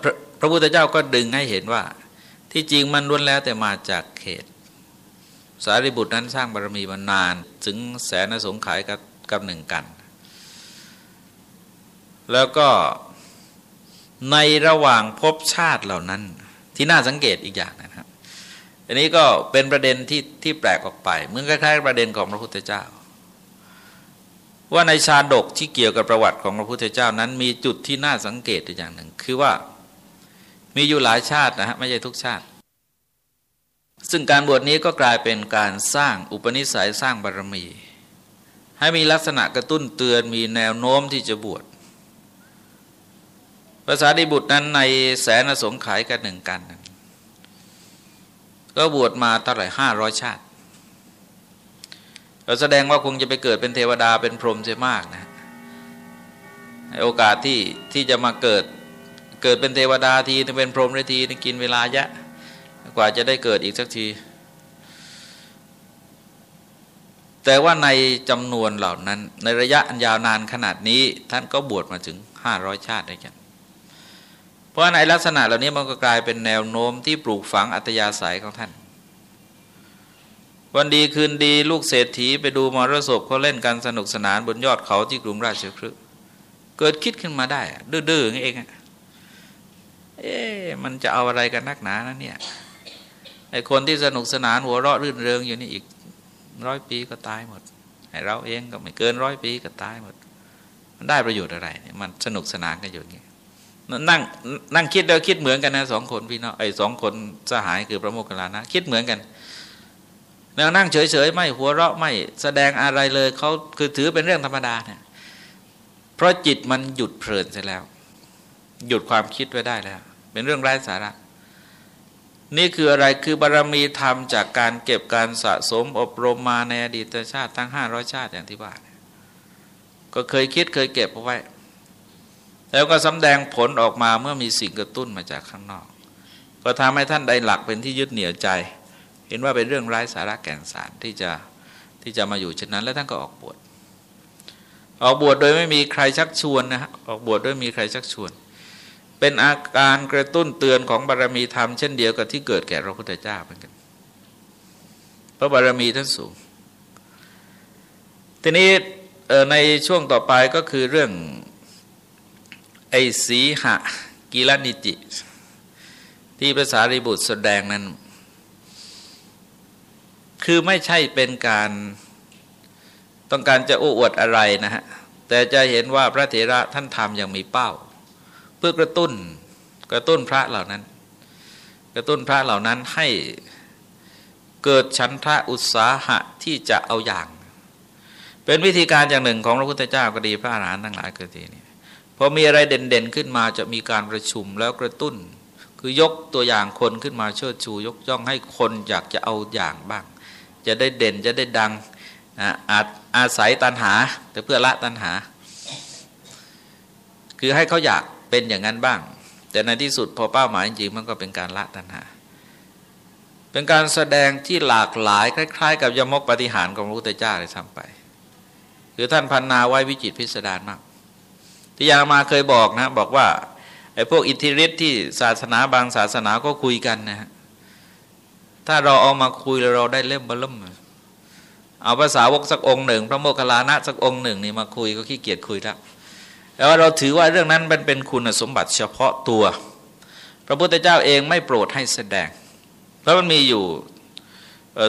[SPEAKER 1] พระพระพุทธเจ้าก็ดึงให้เห็นว่า ที่จริงมันล้วนแล้วแต่มาจากเขต สารีบุตรนั้นสร้างบารมีมานาน ถึงแสนสงขายกับกับหนึ่งกัน แล้วก็ในระหว่างภพชาติเหล่านั้น ที่น่าสังเกตอีกอย่างนะครับ อันนี้ก็เป็นประเด็นที่ที่แปลกออกไปเหมือนคล้ายๆประเด็นของพระพุทธเจ้า ว่าในชาดกที่เกี่ยวกับประวัติของพระพุทธเจ้านั้น มีจุดที่น่าสังเกตอย่างหนึ่ง คือว่ามีอยู่หลายชาตินะฮะไม่ใช่ทุกชาติ ซึ่งการบวชนี้ก็กลายเป็นการสร้างอุปนิสัยสร้างบารมี ให้มีลักษณะกระตุ้นเตือนมีแนวโน้มที่จะบวชภาษาดิบุตรนั้นในแสนสงขายกันหนึ่งกัน ก็บวชมาเท่าไหร่ห้าร้อยชาติเราแสดงว่าคงจะไปเกิดเป็นเทวดาเป็นพรหมเสียมากนะโอกาสที่ที่จะมาเกิดเกิดเป็นเทวดาทีเป็นพรหมได้ทีกินเวลาเยอะ กว่าจะได้เกิดอีกสักที แต่ว่าในจำนวนเหล่านั้น ในระยะอันยาวนานขนาดนี้ ท่านก็บวชมาถึงห้าร้อยชาติได้กันเพราะในลักษณะเหล่านี้มันก็กลายเป็นแนวโน้มที่ปลูกฝังอัตยาศัยของท่าน วันดีคืนดีลูกเศรษฐีไปดูมรสพเขาเล่นกันสนุกสนานบนยอดเขาที่กรุงราชพฤกษ์เกิดคิดขึ้นมาได้ ดื้อๆเองเอ๊ะมันจะเอาอะไรกันนักหนานะเนี่ย ไอคนที่สนุกสนานหัวเราะรื่นเริงอยู่นี่อีกร้อยปีก็ตายหมดไอเราเองก็ไม่เกินร้อยปีก็ตายหมด มันได้ประโยชน์อะไรเนี่ยมันสนุกสนานกันอยู่นี่นั่งนั่งคิดแล้วคิดเหมือนกันนะสองคนพี่น้องไอ้สองคนสหายคือพระโมคคัลลานะ คิดเหมือนกันแล้วนั่งเฉยๆไม่หัวเราะไม่แสดงอะไรเลยเขาคือถือเป็นเรื่องธรรมดาเนี่ยเพราะจิตมันหยุดเพลินเสร็จแล้ว หยุดความคิดไว้ได้แล้ว เป็นเรื่องไร้สาระ นี่คืออะไรคือบารรมีธรรมจากการเก็บการสะสมอบรมมาในอดีตชาติตั้งห้าร้อยชาติอย่างที่ว่าก็เคยคิดเคยเก็บเอาไว้ แล้วก็สำแดงผลออกมาเมื่อมีสิ่งกระตุ้นมาจากข้างนอก ก็ทำให้ท่านได้หลักเป็นที่ยึดเหนี่ยวใจ เห็นว่าเป็นเรื่องไร้สาระแก่นสารที่จะที่จะมาอยู่เช่นนั้น แล้วท่านก็ออกบวชออกบวชโดยไม่มีใครชักชวนนะฮะออกบวชโดยมีใครชักชวน เป็นอาการกระตุ้นเตือนของบารรมีธรรมเช่นเดียวกับที่เกิดแก่พระพุทธเจ้าเหมือนกันเพราะบารรมีท่านสูง ทีนี้ในช่วงต่อไปก็คือเรื่องไอสีหะกิรนิจิ ที่ภาษาริบุตรแสดงนั้น คือไม่ใช่เป็นการต้องการจะอ้อวดอะไรนะฮะ แต่จะเห็นว่าพระเถระท่านทำอย่างมีเป้า พื่อกระตุ้นกระตุ้นพระเหล่านั้น กระตุ้นพระเหล่านั้นให้เกิดฉันทะอุตสาหะที่จะเอาอย่าง เป็นวิธีการอย่างหนึ่งของพระพุทธเจ้าก็ดีพระอรหันต์ทั้งหลายก็ดีนี่พอมีอะไรเด่นๆขึ้นมาจะมีการประชุมแล้วกระตุ้น คือยกตัวอย่างคนขึ้นมาเชิดชู ยกย่องให้คนอยากจะเอาอย่างบ้าง จะได้เด่นจะได้ดังอาจอาศัยตันหาแต่เพื่อละตันหา คือให้เขาอยาก เป็นอย่างนั้นบ้าง แต่ในที่สุดพอเป้าหมายจริงมันก็เป็นการละตันหา เป็นการแสดงที่หลากหลายคล้าย ๆ กับยมกปฏิหารของพระพุทธเจ้าเลยทำไป คือท่านพันนาไว้วิจิตพิสดารมาก ที่ยามาเคยบอกนะ บอกว่าไอ้พวกอิทธิฤทธิ์ที่ศาสนาบางศาสนาก็คุยกันนะฮะถ้าเราเอามาคุยแล้วเราได้เล่มบล่มเอาภาษาวกสักองค์หนึ่ง พระโมคคัลลานะสักองค์หนึ่งนี่มาคุยก็ขี้เกียจคุยแล้ว แต่ว่าเราถือว่าเรื่องนั้นมันเป็นคุณสมบัติเฉพาะตัว พระพุทธเจ้าเองไม่โปรดให้แสดง เพราะมันมีอยู่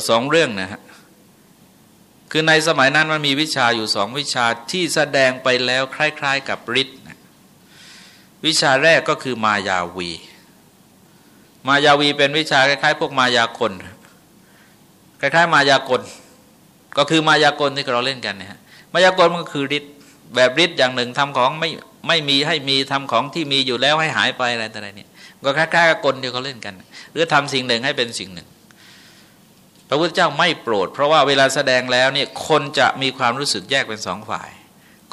[SPEAKER 1] สองเรื่องนะฮะคือในสมัยนั้นมันมีวิชาอยู่สองวิชาที่แสดงไปแล้วคล้ายๆ กับฤทธิ์วิชาแรกก็คือมายาวี มายาวีเป็นวิชาคล้ายๆ พวกมายากลคล้ายๆ มายากลก็คือมายากลที่เราเล่นกันนะฮะมายากลมันก็คือฤทธิ์ แบบฤทธิ์อย่างหนึ่งทำของไม่ไม่มีให้มีทำของที่มีอยู่แล้วให้หายไปอะไรต่ออะไรเนี่ยก็คล้ายๆกับกลที่เขาเล่นกัน หรือทำสิ่งหนึ่งให้เป็นสิ่งหนึ่ง พระพุทธเจ้าไม่โปรด เพราะว่าเวลาแสดงแล้วเนี่ยคนจะมีความรู้สึกแยกเป็นสองฝ่าย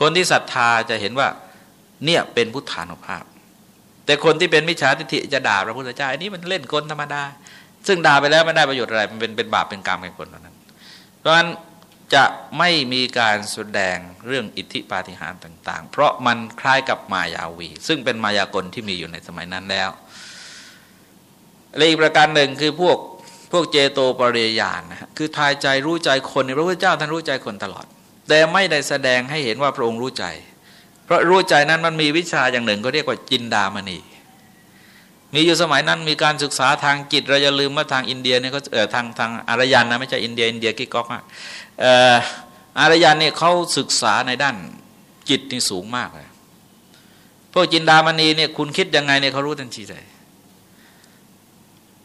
[SPEAKER 1] คนที่ศรัทธาจะเห็นว่าเนี่ยเป็นพุทธานุภาพ แต่คนที่เป็นมิจฉาทิฏฐิจะด่าพระพุทธเจ้าอันนี้มันเล่นคนธรรมดา ซึ่งด่าไปแล้วไม่ได้ประโยชน์อะไรมันเป็นเป็นบาปเป็นกรรมเป็นคนนั้น เพราะฉะนั้น จะไม่มีการแสดงเรื่องอิทธิปาฏิหาริย์ต่าง ๆ เพราะมันคล้ายกับมายาวี ซึ่งเป็นมายากลที่มีอยู่ในสมัยนั้นแล้วและอีกประการหนึ่งคือพวกพวกเจโตปริยานนะคือทายใจรู้ใจคนในพระพุทธเจ้าท่านรู้ใจคนตลอด แต่ไม่ได้แสดงให้เห็นว่าพระองค์รู้ใจ เพราะรู้ใจนั้นมันมีวิชาอย่างหนึ่งก็เรียกว่าจินดามณีมีอยู่สมัยนั้นมีการศึกษาทางจิตเราอย่าลืมว่าทางอินเดียเนี่ยเขาเออทางทางอารยันนะไม่ใช่อินเดียอินเดียกิ๊กก๊อกมาก อารยันเนี่ยเขาศึกษาในด้านจิตนี่สูงมากเลยพวกจินดามณีเนี่ยคุณคิดยังไงเนี่ยเขารู้ทันทีเลย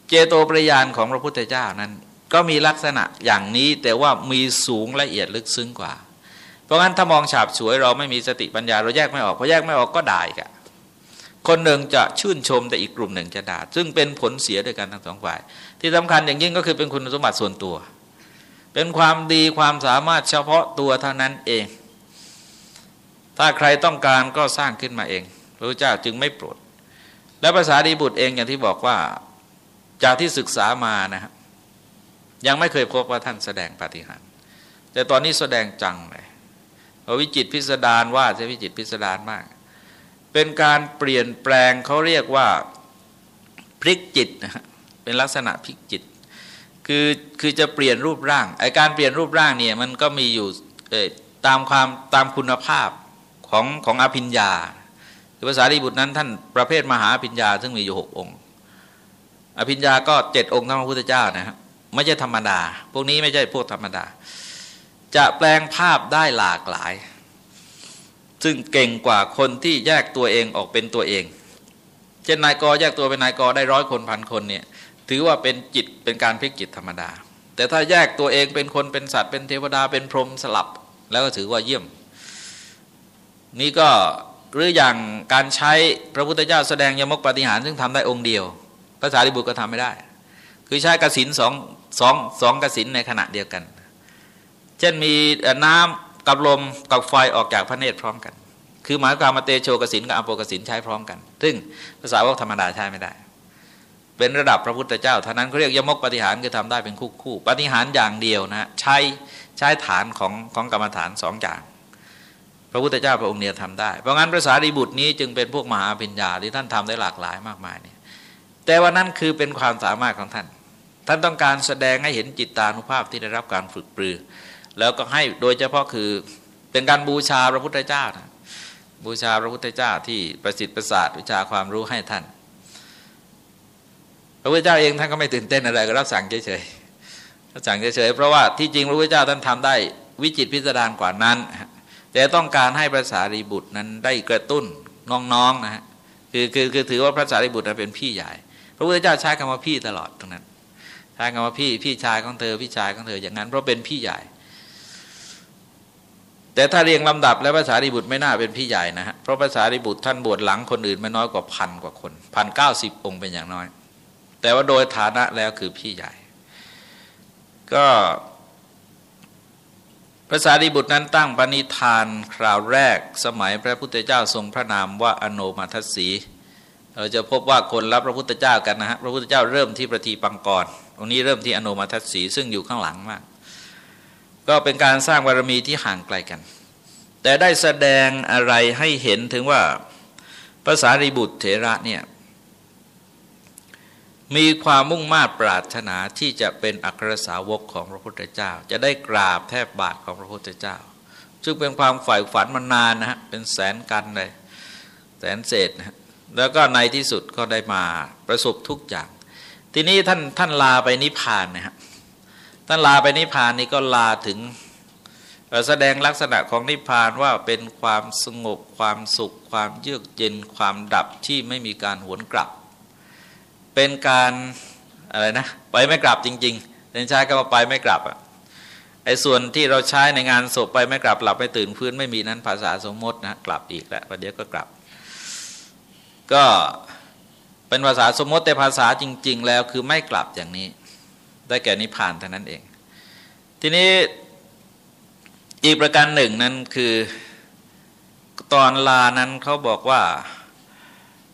[SPEAKER 1] เจโตปริยานของพระพุทธเจ้านั้น ก็มีลักษณะอย่างนี้แต่ว่ามีสูงละเอียดลึกซึ้งกว่า เพราะงั้นถ้ามองฉาบฉวยเราไม่มีสติปัญญาเราแยกไม่ออกพอแยกไม่ออกก็ด่ากันคนหนึ่งจะชื่นชมแต่อีกกลุ่มหนึ่งจะด่าซึ่งเป็นผลเสียด้วยกันทั้งสองฝ่าย ที่สำคัญอย่างยิ่งก็คือเป็นคุณสมบัติส่วนตัว เป็นความดีความสามารถเฉพาะตัวเท่านั้นเอง ถ้าใครต้องการก็สร้างขึ้นมาเองพระเจ้าจึงไม่โปรด และภาษาดีบุตรเองอย่างที่บอกว่าจากที่ศึกษามานะครับยังไม่เคยพบว่าท่านแสดงปาฏิหาริย์แต่ตอนนี้แสดงจังเลยวิจิตพิสดารว่าจะวิจิตพิสดารมาก เป็นการเปลี่ยนแปลงเขาเรียกว่าพลิกจิตนะฮะเป็นลักษณะพลิกจิต คือคือจะเปลี่ยนรูปร่างไอการเปลี่ยนรูปร่างเนี่ยมันก็มีอยู่ตามความตามคุณภาพของของอภิญญาคือภาษาลีบุตรนั้นท่านประเภทมหาอภิญญาซึ่งมีอยู่หกองค์ อภิญญาก็เจ็ดองค์ทั้งพระพุทธเจ้านะฮะไม่ใช่ธรรมดา พวกนี้ไม่ใช่พวกธรรมดา จะแปลงภาพได้หลากหลาย ซึ่งเก่งกว่าคนที่แยกตัวเองออกเป็นตัวเอง เช่นนายกแยกตัวเป็นนายกได้ร้อยคนพันคนเนี่ย ถือว่าเป็นจิตเป็นการพลิกจิตธรรมดา แต่ถ้าแยกตัวเองเป็นคนเป็นสัตว์เป็นเทวดาเป็นพรหมสลับ แล้วก็ถือว่าเยี่ยม นี่ก็หรืออย่างการใช้พระพุทธเจ้าแสดงยมกปฏิหารซึ่งทำได้องค์เดียวภาษาลิบุตรก็ทำไม่ได้ คือใช้กสินสองสองสองกสินในขณะเดียวกัน เช่นมีน้ำกับลมกับไฟออกจากพระเนตรพร้อมกัน คือหมายความมาเตโชกสินกับอโปกสินใช้พร้อมกัน ซึ่งภาษาวกธรรมดาใช้ไม่ได้ เป็นระดับพระพุทธเจ้าเท่านั้นเขาเรียกยมกปฏิหารคือทำได้เป็นคู่คู่ปฏิหารอย่างเดียวนะใช้ใช้ฐานของของกรรมฐานสองอย่าง พระพุทธเจ้าพระองค์เนียทำได้ เพราะงั้นภาษาดีบุตรนี้จึงเป็นพวกมหาปัญญาที่ท่านทำได้หลากหลายมากมายเนี่ยแต่ว่านั้นคือเป็นความสามารถของท่าน ท่านต้องการแสดงให้เห็นจิตตานุภาพที่ได้รับการฝึกปรือ แล้วก็ให้โดยเฉพาะคือเป็นการบูชาพระพุทธเจ้านะบูชาพระพุทธเจ้าที่ประสิทธิ์ประสาทวิชาความรู้ให้ท่าน ระพุทธเจ้าเองท่านก็ไม่ตื่นเต้นอะไรก็รับสั่งเฉยๆรับสั่งเฉยๆเพราะว่าที่จริงพระพุทธเจ้าท่านทำได้วิจิตพิสดารกว่านั้นแต่ต้องการให้พระสารีบุตรนั้นได้กระตุ้นน้องๆนะฮะคือคือคือถือว่าพระสารีบุตรนั้นเป็นพี่ใหญ่ พระพุทธเจ้าใช้คำว่าพี่ตลอดตรงนั้นใช้คำว่าพี่พี่ชายของเธอพี่ชายของเธออย่างนั้นเพราะเป็นพี่ใหญ่ แต่ถ้าเรียงลำดับแล้วภาษาริบุตรไม่น่าเป็นพี่ใหญ่นะฮะเพราะภาษาริบุตรท่านบวชหลังคนอื่นไม่น้อยกว่าพันกว่าคนพันเก้าสิบองค์เป็นอย่างน้อย แต่ว่าโดยฐานะแล้วคือพี่ใหญ่ ก็ภาษาริบุตรนั้นตั้งปณิธานคราวแรกสมัยพระพุทธเจ้าทรงพระนามว่าอโนมาทศีเราจะพบว่าคนรับพระพุทธเจ้ากันนะฮะพระพุทธเจ้าเริ่มที่ประทีปังกรตรงนี้เริ่มที่อโนมาทศีซึ่งอยู่ข้างหลังมาก ก็เป็นการสร้างบารมีที่ห่างไกลกัน แต่ได้แสดงอะไรให้เห็นถึงว่าภาษาริบุตรเถระเนี่ย มีความมุ่งมา่ปรารถนาที่จะเป็นอัครสาวกของพระพุทธเจ้า จะได้กราบแทบบาทของพระพุทธเจ้า ซึ่งเป็นความฝ่ายฝันมานานนะฮะเป็นแสนกันเลยแสนเศษนะแล้วก็ในที่สุดก็ได้มาประสบทุกอย่าง ทีนี้ท่านท่านลาไปนิพพานนะครับท่านลาไปนิพพานนี่ก็ลาถึงแสดงลักษณะของนิพพานว่าเป็นความสงบความสุข ความเยือกเย็นความดับที่ไม่มีการหวนกลับ เป็นการอะไรนะไปไม่กลับจริงๆเรียนใช้ก็มาไปไม่กลับอะไอ้ส่วนที่เราใช้ในงานศพไปไม่กลับหลับไม่ตื่นพื้นไม่มีนั้นภาษาสมมตินะกลับอีกแล้วประเดี๋ยวก็กลับ ก็เป็นภาษาสมมติแต่ภาษาจริง ๆ แล้วคือไม่กลับอย่างนี้ ได้แก่นิพพานเท่านั้นเอง ทีนี้อีกประการหนึ่งนั้นคือตอนลานั้นเขาบอกว่า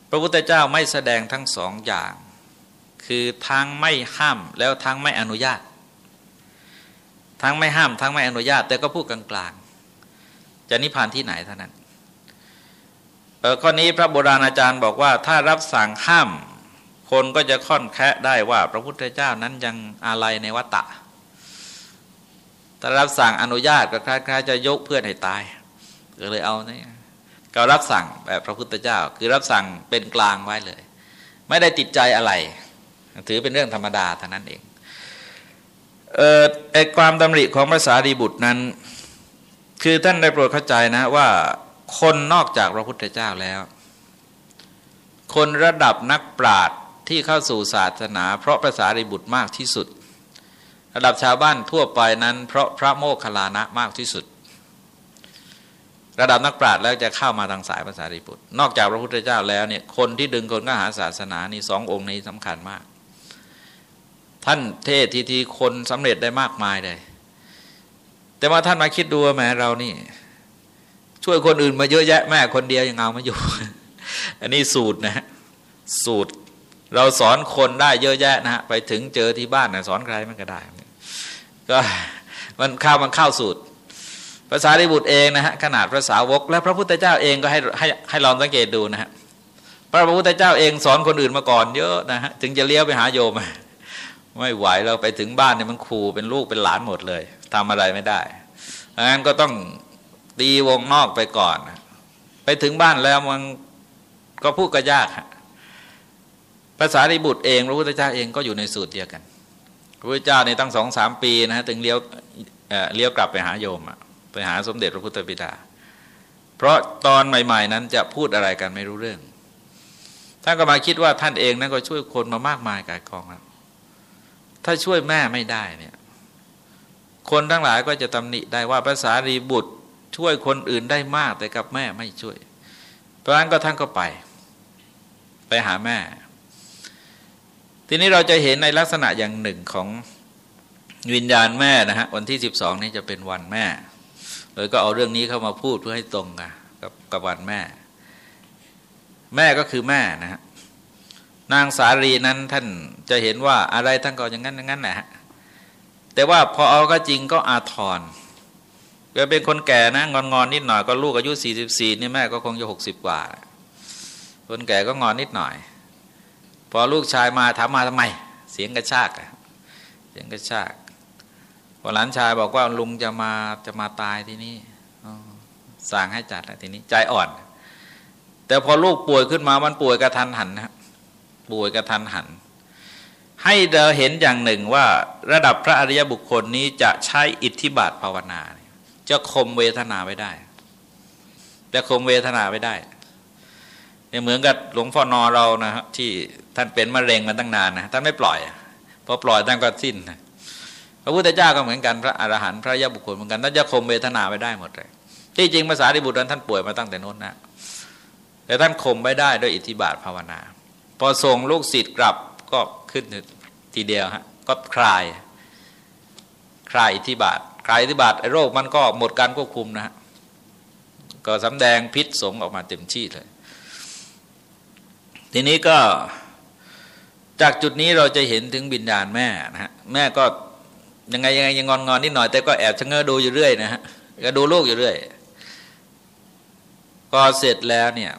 [SPEAKER 1] พระพุทธเจ้าไม่แสดงทั้งสองอย่าง คือทั้งไม่ห้ามแล้วทั้งไม่อนุญาต ทั้งไม่ห้ามทั้งไม่อนุญาต แต่ก็พูดกลางๆ จะนิพพานที่ไหนเท่านั้นข้อนี้พระโบราณอาจารย์บอกว่า ถ้ารับสั่งห้าม คนก็จะค่อนแคะได้ว่า พระพุทธเจ้านั้นยังอะไรในวัตตะถ้ารับสั่งอนุญาตก็คล้ายๆจะยกเพื่อนให้ตายก็เลยเอาเนี่ยก็รับสั่งแบบพระพุทธเจ้า คือรับสั่งเป็นกลางไว้เลย ไม่ได้ติดใจอะไร ถือเป็นเรื่องธรรมดาเท่านั้นเองเออไอความดำริของภาษาดีบุตรนั้น คือท่านได้โปรดเข้าใจนะว่าคนนอกจากพระพุทธเจ้าแล้ว คนระดับนักปราชญ์ที่เข้าสู่ศาสนา เพราะภาษาริบุตรมากที่สุด ระดับชาวบ้านทั่วไปนั้น เพราะพระโมคคัลลานะมากที่สุด ระดับนักปราชญ์แล้วจะเข้ามาทางสายภาษาริบุตร นอกจากพระพุทธเจ้าแล้วเนี่ยคนที่ดึงคนก็หาศาสนานี่สององค์นี้สำคัญมาก ท่านเทศทีทีคนสำเร็จได้มากมายเลย แต่ว่าท่านมาคิดดูแม้เรานี่ ช่วยคนอื่นมาเยอะแยะแม่คนเดียวยังเอามาอยู่ อันนี้สูตรนะสูตรเราสอนคนได้เยอะแยะนะฮะไปถึงเจอที่บ้านนะสอนใครมันก็ได้ ก็มันเข้ามันเข้าสูตรภาษาริบุตรเองนะฮะขนาดพระสาวก และพระพุทธเจ้าเองก็ให้ให้ให้ลองสังเกตดูนะฮะพระพุทธเจ้าเองสอนคนอื่นมาก่อนเยอะนะฮะจึงจะเลี้ยวไปหาโยม ไม่ไหวเราไปถึงบ้านเนี่ยมันครูเป็นลูกเป็นหลานหมดเลยทำอะไรไม่ได้ดังนั้นก็ต้องตีวงนอกไปก่อน ไปถึงบ้านแล้วมันก็พูดก็ยากภาษาริบุตรเองพระพุทธเจ้าเองก็อยู่ในสูตรเดียวกันพระพุทธเจ้าในตั้งสองสามปีนะฮะถึงเลี้ยวเลี้ยวกลับไปหาโยมไปหาสมเด็จพระพุทธบิดา เพราะตอนใหม่ ๆ นั้นจะพูดอะไรกันไม่รู้เรื่องท่านก็มาคิดว่าท่านเองนั้นก็ช่วยคนมามากมายกายกองแล้ว ถ้าช่วยแม่ไม่ได้เนี่ยคนทั้งหลายก็จะตำหนิได้ว่าภาษารีบุตรช่วยคนอื่นได้มากแต่กับแม่ไม่ช่วย เพราะนั้นก็ท่านก็ไป ไปหาแม่ ทีนี้เราจะเห็นในลักษณะอย่างหนึ่งของวิญญาณแม่นะฮะวันที่สิบสองนี้จะเป็นวันแม่เลยก็เอาเรื่องนี้เข้ามาพูดเพื่อให้ตรงกับกับวันแม่ แม่ก็คือแม่นะฮะ นางสารีนั้นท่านจะเห็นว่าอะไรท่านก็อย่างนั้นอย่างนั้นแหละแต่ว่าพอเอาก็จริงก็อาทรก็เป็นคนแก่นะงอนงอนนิดหน่อยก็ลูกอายุสี่สิบสี่นี่แม่ก็คงจะหกสิบกว่า คนแก่ก็งอนนิดหน่อย พอลูกชายมาถามมาทำไม เสียงกระชากเสียงกระชากพอหลานชายบอกว่าลุงจะมาจะมาตายที่นี่สั่งให้จัดทีนี้ใจอ่อน แต่พอลูกป่วยขึ้นมามันป่วยกระทันหันนะ ป่วยกระทันหัน ให้เราเห็นอย่างหนึ่งว่าระดับพระอริยบุคคลนี้จะใช้อิทธิบาทภาวนา จะข่มเวทนาไว้ได้จะข่มเวทนาไว้ได้เหมือนกับหลวงพ่อนอเรานะครับที่ท่านเป็นมะเร็งมาตั้งนานนะท่านไม่ปล่อยพอปล่อยท่านก็สิ้นนะพระพุทธเจ้าก็เหมือนกันพระอรหันต์พระยบุคคลเหมือนกันท่านจะข่มเวทนาไว้ได้หมดเลย ที่จริงภาษาดิบุตรท่านป่วยมาตั้งแต่น้นนะแต่ท่านข่มไว้ได้ด้วยอิทธิบาทภาวนา พอส่งลูกศิษย์กลับก็ขึ้นทีเดียวฮะก็คลาย คลายอิทธิบาทกายทิบาตไอ้โรคมันก็หมดการควบคุมนะฮะก็สำแดงพิษสงออกมาเต็มที่เลย ทีนี้ก็จากจุดนี้เราจะเห็นถึงบิญญาณแม่นะฮะแม่ก็ยังไงยังไงยังงอนงอนนิดหน่อยแต่ก็แอบชะเง้อดูอยู่เรื่อยนะฮะก็ดูลูกอยู่เรื่อยก็เสร็จแล้วเนี่ย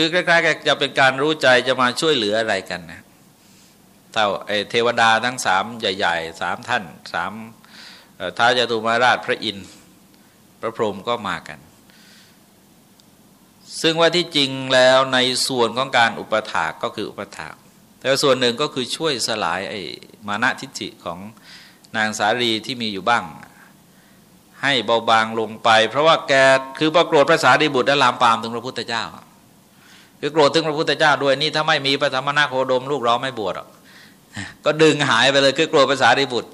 [SPEAKER 1] คือคล้ายๆจะเป็นการรู้ใจจะมาช่วยเหลืออะไรกันนะเท่าเทวดาทั้งสามใหญ่ๆสามท่านสามท้าวจตุมาราชพระอินทร์พระพรหมก็มากัน ซึ่งว่าที่จริงแล้วในส่วนของการอุปถากก็คืออุปถาก แต่ส่วนหนึ่งก็คือช่วยสลายไอ้มานะทิฏฐิของนางสารีที่มีอยู่บ้าง ให้เบาบางลงไป เพราะว่าแกคือประโกรธพระสารีบุตรได้ลามปามถึงพระพุทธเจ้า คือโกรธถึงพระพุทธเจ้าด้วยนี่ถ้าไม่มีพระธรรมนาโคดม ลูกเราไม่บวชหรอกก็ดึงหายไปเลยคือกลัวภาษาริบุตร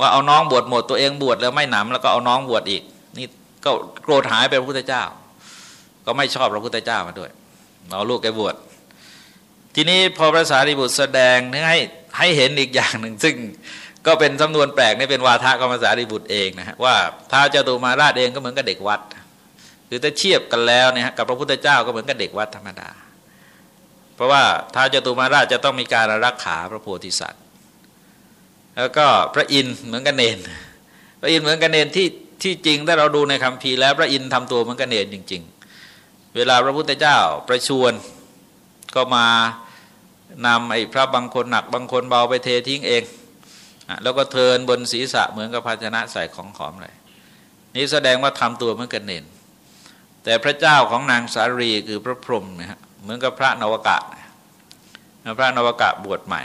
[SPEAKER 1] ว่าเอาน้องบวชหมดตัวเองบวชแล้วไม่หนำแล้วก็เอาน้องบวชอีก นี่ก็โกรธหายไปพระพุทธเจ้า ก็ไม่ชอบพระพุทธเจ้ามาด้วยเอาลูกแกบวชทีนี้พอภาษาริบุตรแสดงให้ให้เห็นอีกอย่างหนึ่งซึ่งก็เป็นสำนวนแปลกนี่เป็นวาทะกรรมสารีบุตรเองนะฮะว่าท้าวจตุมาราชเองก็เหมือนกับเด็กวัด คือถ้าเทียบกันแล้วเนี่ยกับพระพุทธเจ้าก็เหมือนกับเด็กวัดธรรมดา เพราะว่าท้าวจตุมาราชจะต้องมีการรักขาพระโพธิสัตว์ แล้วก็พระอินทร์เหมือนกับเนนพระอินทร์เหมือนกับเนนที่ที่จริงถ้าเราดูในคำพีแล้วพระอินทร์ทำตัวเหมือนกับเนนจริง ๆ เวลาพระพุทธเจ้าประชวรก็มานำไอ้พระบางคนหนักบางคนเบาไปเททิ้งเอง แล้วก็เทินบนศีรษะเหมือนกับภาชนะใส่ของหอมเลยนี่แสดงว่าทำตัวเหมือนกันเนน แต่พระเจ้าของนางสารีคือพระพรหมนะฮะเหมือนกับพระนวกะ พระนวกะบวชใหม่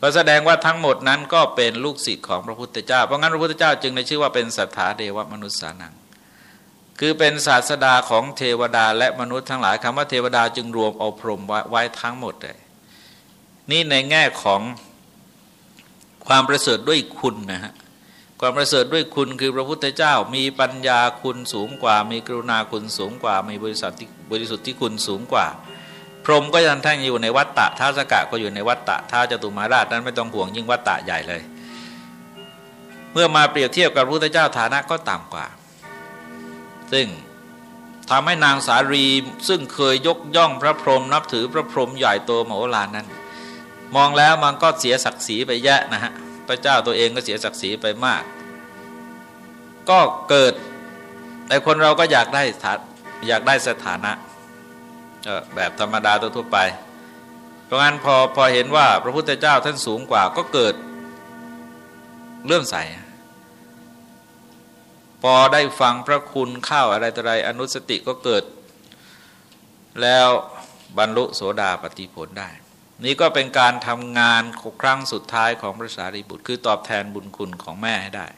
[SPEAKER 1] ก็แสดงว่าทั้งหมดนั้นก็เป็นลูกศิษย์ของพระพุทธเจ้า เพราะงั้นพระพุทธเจ้าจึงได้ชื่อว่าเป็นสัทธาเดวมนุษย์สานัง คือเป็นศาสดาของเทวดาและมนุษย์ทั้งหลายคำว่าเทวดาจึงรวมเอาพรหมไว้ทั้งหมดเลย นี่ในแง่ของความประเสริฐด้วยคุณนะฮะ ความประเสริฐด้วยคุณคือพระพุทธเจ้า มีปัญญาคุณสูงกว่า มีกรุณาคุณสูงกว่า มีบริสุทธิ์บริสุทธิ์ที่คุณสูงกว่า พรหมก็ยังทั้งอยู่ในวัฏฏะท้าสกะก็อยู่ในวัฏฏะท้าจตุมาราชนั้นไม่ต้องห่วงยิ่งวัฏฏะใหญ่เลย เมื่อมาเปรียบเทียบกับพระพุทธเจ้าฐานะก็ต่ำกว่า ซึ่งทำให้นางสารีซึ่งเคยยกย่องพระพรหมนับถือพระพรหมใหญ่โตมโหฬารนั้น มองแล้วมันก็เสียศักดิ์ศรีไปแยะนะฮะ ระเจ้าตัวเองก็เสียศักดิ์ศรีไปมาก ก็เกิดในคนเราก็อยากได้อยากได้สถานะแบบธรรมดาทั่วไป เพราะงั้นพอพอเห็นว่าพระพุทธเจ้าท่านสูงกว่าก็เกิดเลื่อมใส พอได้ฟังพระคุณข้าวอะไรต่ออะไรอนุสติก็เกิด แล้วบรรลุโสดาปฏิผลได้ นี่ก็เป็นการทำงานครั้งสุดท้ายของพระสารีบุตร คือตอบแทนบุญคุณของแม่ให้ได้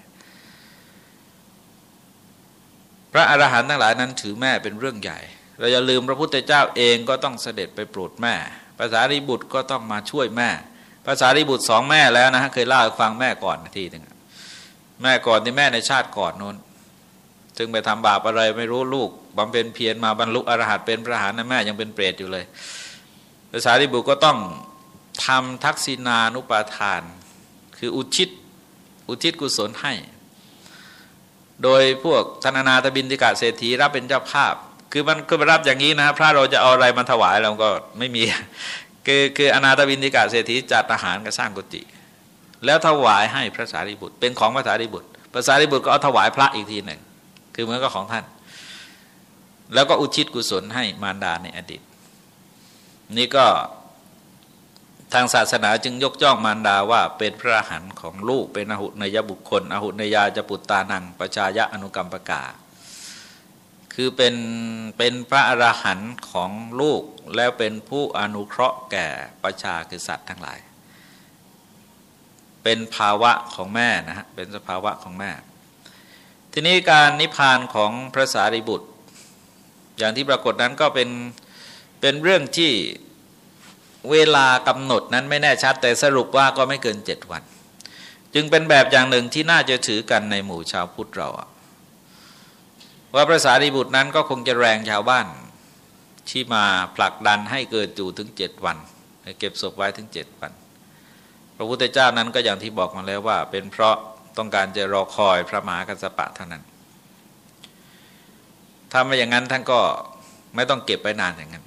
[SPEAKER 1] พระอรหันต์ทั้งหลายนั้นถือแม่เป็นเรื่องใหญ่ เราอย่าลืมพระพุทธเจ้าเองก็ต้องเสด็จไปโปรดแม่ภาษารีบุตรก็ต้องมาช่วยแม่ภาษารีบุตรสองแม่แล้วนะฮะเคยเล่าฟังแม่ก่อนทีหนึ่งแม่ก่อนที่แม่ในชาติก่อนนู้นจึงไปทำบาปอะไรไม่รู้ลูกบำเพ็ญเพียรมาบรรลุอรหัตเป็นพระหานนะแม่ยังเป็นเปรตอยู่เลย ภาษาริบุก็ต้องทำทักษินานุปาทาน คืออุทิศอุทิศกุศลให้ โดยพวกธนานาตบินติกาเศรษฐีรับเป็นเจ้าภาพ คือมันคือรับอย่างนี้นะพระเราจะเอาอะไรมาถวายเราก็ไม่มี คือคืออนาตบินติกาเศรษฐีจัดอาหารก็สร้างกุฏิแล้วถวายให้พระสารีบุตร เป็นของพระสารีบุตรพระสารีบุตรก็เอาถวายพระอีกทีหนึ่งคือเหมือนกับของท่าน แล้วก็อุทิศกุศลให้มารดาในอดีต นี่ก็ทางศาสนาจึงยกย่องมารดาว่าเป็นพระหันของลูกเป็นอหุนยบุคคล อหุนยาจะปุตตานังประชายะอนุกรรมปกา คือเป็นเป็นพระอรหันต์ของลูกแล้วเป็นผู้อนุเคราะห์แก่ประชาคือสัตว์ทั้งหลาย เป็นภาวะของแม่นะฮะเป็นสภาวะของแม่ ทีนี้การนิพพานของพระสารีบุตร อย่างที่ปรากฏนั้นก็เป็น เป็นเรื่องที่เวลากำหนดนั้นไม่แน่ชัด แต่สรุปว่าก็ไม่เกินเจ็ดวัน จึงเป็นแบบอย่างหนึ่งที่น่าจะถือกันในหมู่ชาวพุทธเราว่าพระสารีบุตรนั้นก็คงจะแรงชาวบ้านที่มาผลักดันให้เกิดอยู่ถึงเจ็ดวันเก็บศพไว้ถึงเจ็ดวัน พระพุทธเจ้านั้นก็อย่างที่บอกมาแล้วว่า เป็นเพราะต้องการจะรอคอยพระมหากัสปะเท่านั้นถ้าไม่อย่างนั้นท่านก็ไม่ต้องเก็บไปนานอย่างนั้น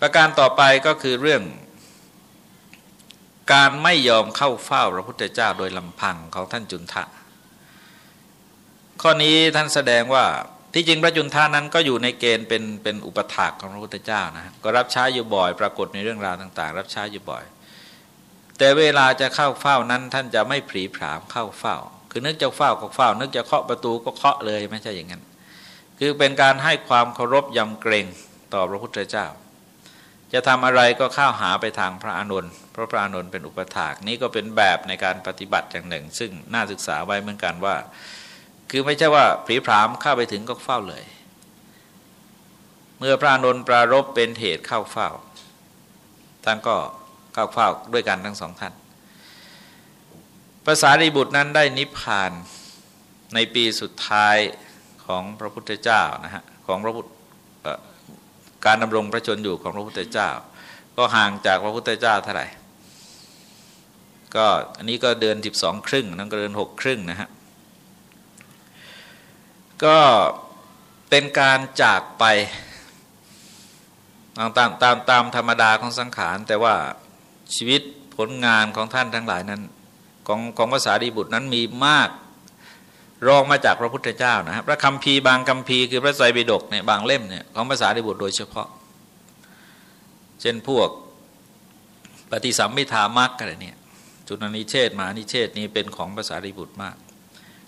[SPEAKER 1] ประการต่อไปก็คือเรื่อง การไม่ยอมเข้าเฝ้าพระพุทธเจ้าโดยลำพังของท่านจุนทะ ข้อนี้ท่านแสดงว่าที่จริงพระจุนทานั้นก็อยู่ในเกณฑ์เป็นเป็นอุปถากของพระพุทธเจ้านะก็รับใช้อยู่บ่อย ปรากฏในเรื่องราวต่าง ๆ รับใช้อยู่บ่อย แต่เวลาจะเข้าเฝ้านั้นท่านจะไม่ผีผามเข้าเฝ้า คือนึกจะเฝ้าก็เฝ้า นึกจะเคาะประตูก็เคาะเลยไม่ใช่อย่างนั้น คือเป็นการให้ความเคารพยำเกรงต่อพระพุทธเจ้า จะทำอะไรก็เข้าหาไปทางพระอานนท์เพราะพระอานนท์เป็นอุปถากนี้ก็เป็นแบบในการปฏิบัติอย่างหนึ่ง ซึ่งน่าศึกษาไว้เหมือนกันว่า คือไม่ใช่ว่าผีพรามเข้าไปถึงก็เฝ้าเลย เมื่อพระอานนท์ปรารบเป็นเหตุเข้าเฝ้าท่านก็เข้าเฝ้าด้วยกันทั้งสองท่านภาษารีบุตรนั้นได้นิพพานในปีสุดท้ายของพระพุทธเจ้านะฮะของพระพุทธ การดำรงพระชนอยู่ของพระพุทธเจ้า ก็ห่างจากพระพุทธเจ้าเท่าไหร่ ก็อันนี้ก็เดือนสิบสองครึ่งนั่นก็เดือนหกครึ่งนะฮะก็เป็นการจากไปตามตามตามตามธรรมดาของสังขาร แต่ว่าชีวิตผลงานของท่านทั้งหลายนั้น ของของภาษาดีบุตรนั้นมีมาก รองมาจากพระพุทธเจ้านะครับพระคัมภีบางคัมภีคือพระไตรปิฎกเนี่ยบางเล่มเนี่ยของภาษาดีบุตรโดยเฉพาะ เช่นพวกปฏิสัมมิธามักอะไรเนี่ยจุลนิเชศมานิเชศนี้เป็นของภาษาดีบุตรมาก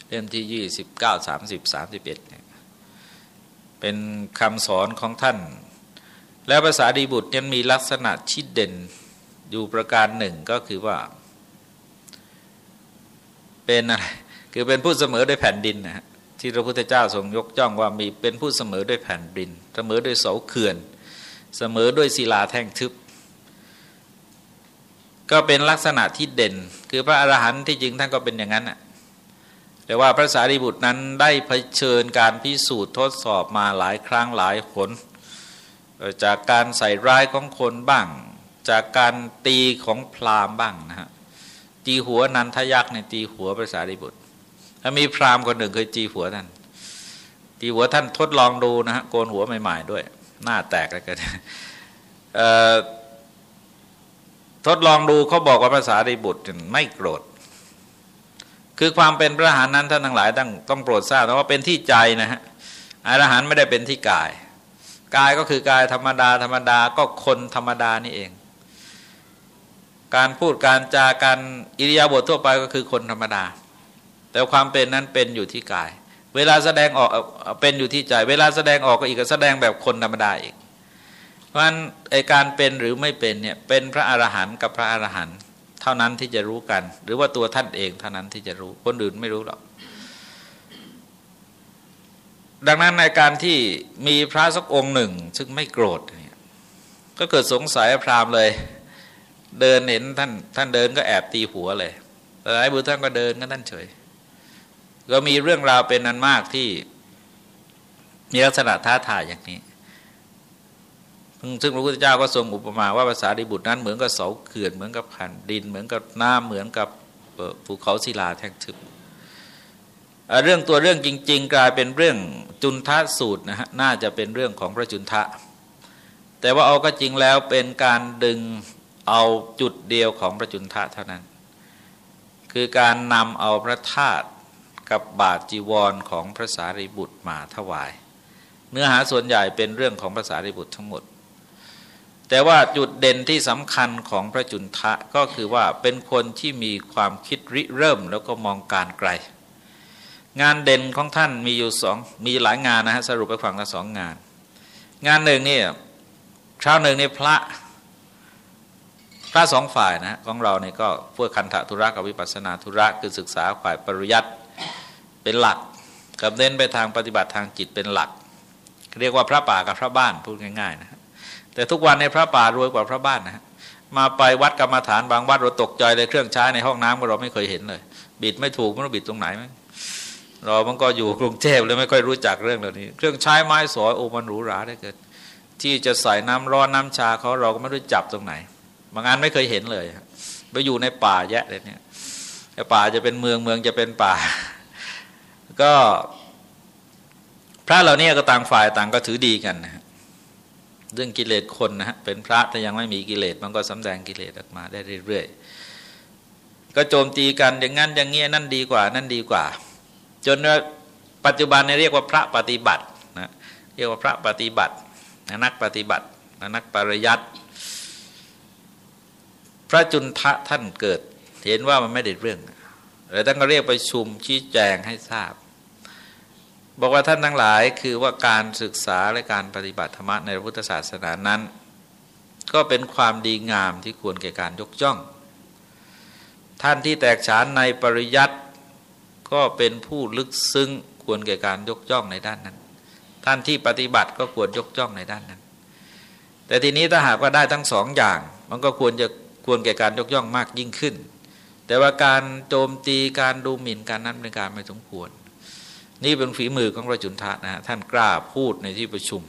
[SPEAKER 1] เล่มที่ยี่สิบเก้าสามสิบสามสิบเอ็ดเนี่ยเป็นคำสอนของท่าน แล้วภาษาดีบุตรยังมีลักษณะที่เด่นอยู่ประการหนึ่งก็คือว่า เป็นอะไร คือเป็นผู้เสมอด้วยแผ่นดินนะฮะที่พระพุทธเจ้าทรงยกจ้องว่ามีเป็นผู้เสมอด้วยแผ่นดิน เสมอด้วยเสาเขื่อน เสมอด้วยศิลาแท่งทึบ ก็เป็นลักษณะที่เด่น คือพระอรหันต์ที่จริงท่านก็เป็นอย่างนั้นนะแต่ว่าพระสารีบุตรนั้นได้เผชิญการพิสูจน์ทดสอบมาหลายครั้งหลายผลจากการใส่ร้ายของคนบ้าง จากการตีของพราหมณ์บ้างนะฮะตีหัวนันทยักษ์ในตีหัวพระสารีบุตร ถ้ามีพราหมณ์คนหนึ่งเคยจีหัวท่านจีหัวท่านทดลองดูนะฮะโกนหัวใหม่ๆด้วย หน้าแตกแล้วกันทดลองดูเขาบอกว่าภาษาดีบุตรไม่โกรธ คือความเป็นพระหารนั้นท่านทั้งหลายต้องต้องโปรดทราบนะว่าเป็นที่ใจนะฮะอรหันไม่ได้เป็นที่กาย กายก็คือกายธรรมดา ธรรมดาก็คนธรรมดานี่เอง การพูดการจาการอิริยาบถทั่วไปก็คือคนธรรมดา แต่ความเป็นนั้นเป็นอยู่ที่กาย เวลาแสดงออกเป็นอยู่ที่ใจ เวลาแสดงออกก็อีกแสดงแบบคนธรรมดาอีก เพราะฉะนั้นไอการเป็นหรือไม่เป็นเนี่ยเป็นพระอรหันต์กับพระอรหันต์เท่านั้นที่จะรู้กัน หรือว่าตัวท่านเองเท่านั้นที่จะรู้คนอื่นไม่รู้หรอกดังนั้นในการที่มีพระสักองค์หนึ่ง ซึ่งไม่โกรธเนี่ยก็เกิดสงสัยพราหมณ์เลย เดินเห็นท่านท่านเดินก็แอบตีหัวเลยแต่ไอ้บุตรท่านก็เดินก็ท่านเฉย ก็มีเรื่องราวเป็นนันมากที่มีลักษณะท้าทายอย่างนี้ ซึ่งพระพุทธเจ้าก็ทรงอุปมาว่าภาษาดิบุตรนั้นเหมือนกับเสาเขื่อนเหมือนกับแผ่นดิน เหมือนกับน้ำเหมือนกับภูเขาศิลาแท่งทึบเรื่องตัวเรื่องจริง ๆ กลายเป็นเรื่องจุนทะสูตรนะฮะน่าจะเป็นเรื่องของพระจุนทะ แต่ว่าเอาก็จริงแล้วเป็นการดึงเอาจุดเดียวของพระจุนทะเท่านั้น คือการนำเอาพระธาตุ กับบาทจีวรของพระสารีบุตรมาถวาย เนื้อหาส่วนใหญ่เป็นเรื่องของพระสารีบุตรทั้งหมด แต่ว่าจุดเด่นที่สำคัญของพระจุนทะก็คือว่าเป็นคนที่มีความคิดริเริ่มแล้วก็มองการไกล งานเด่นของท่านมีอยู่สองมีหลายงานนะฮะสรุปไปฟังละสองงาน งานหนึ่งนี่เช้าหนึ่งนี่พระพระสองฝ่ายนะของเราเนี่ยก็พวกคันธทุระกับวิปัสนาธุระคือศึกษาฝ่ายปริยัติ เป็นหลัก กับเน้นไปทางปฏิบัติทางจิตเป็นหลัก เรียกว่าพระป่ากับพระบ้านพูดง่ายๆนะแต่ทุกวันในพระป่ารวยกว่าพระบ้านนะมาไปวัดกรรมฐานบางวัดเราตกใจเลยเครื่องใช้ในห้องน้ำเราไม่เคยเห็นเลย บิดไม่ถูกไม่รู้บิดตรงไหนมั้งเรามันก็อยู่กรุงเทพเลยไม่ค่อยรู้จักเรื่องเหล่านี้ เครื่องใช้ไม้สอยโอ้มันหรูหราได้เกิดที่จะใส่น้ำร้อนน้ำชาเขาเราก็ไม่รู้จับตรงไหน บางงานไม่เคยเห็นเลยไปอยู่ในป่าแยะเลยเนี่ยป่าจะเป็นเมืองเมืองจะเป็นป่า ก็พระเหล่านี้ก็ต่างฝ่ายต่างก็ถือดีกันนะเรื่องกิเลสคนนะฮะเป็นพระแต่ยังไม่มีกิเลสมันก็สำแดงกิเลสออกมาได้เรื่อยๆ ก็โจมตีกันอย่างนั้นอย่างเงี้ยนั่นดีกว่า นั่นดีกว่า จนปัจจุบันเนี่ยเรียกว่าพระปฏิบัตินะเรียกว่าพระปฏิบัตินักปฏิบัตินักปริยัติพระจุนทะท่านเกิด เห็นว่ามันไม่ได้เรื่องแล้วท่านก็เรียกไปชุมชี้แจงให้ทราบ บอกว่าท่านทั้งหลายคือว่าการศึกษาและการปฏิบัติธรรมในพุทธศาสนานั้น ก็เป็นความดีงามที่ควรแก่การยกย่อง ท่านที่แตกฉานในปริยัติก็เป็นผู้ลึกซึ้งควรแก่การยกย่องในด้านนั้น ท่านที่ปฏิบัติก็ควรยกย่องในด้านนั้น แต่ทีนี้ถ้าหากว่าได้ทั้งสองอย่าง มันก็ควรจะควรแก่การยกย่องมากยิ่งขึ้น แต่ว่าการโจมตีการดูหมิ่นการนั้นเป็นการไม่สมควร นี่เป็นฝีมือของพระจุนทะนะฮะท่านกล้าพูดในที่ประชุม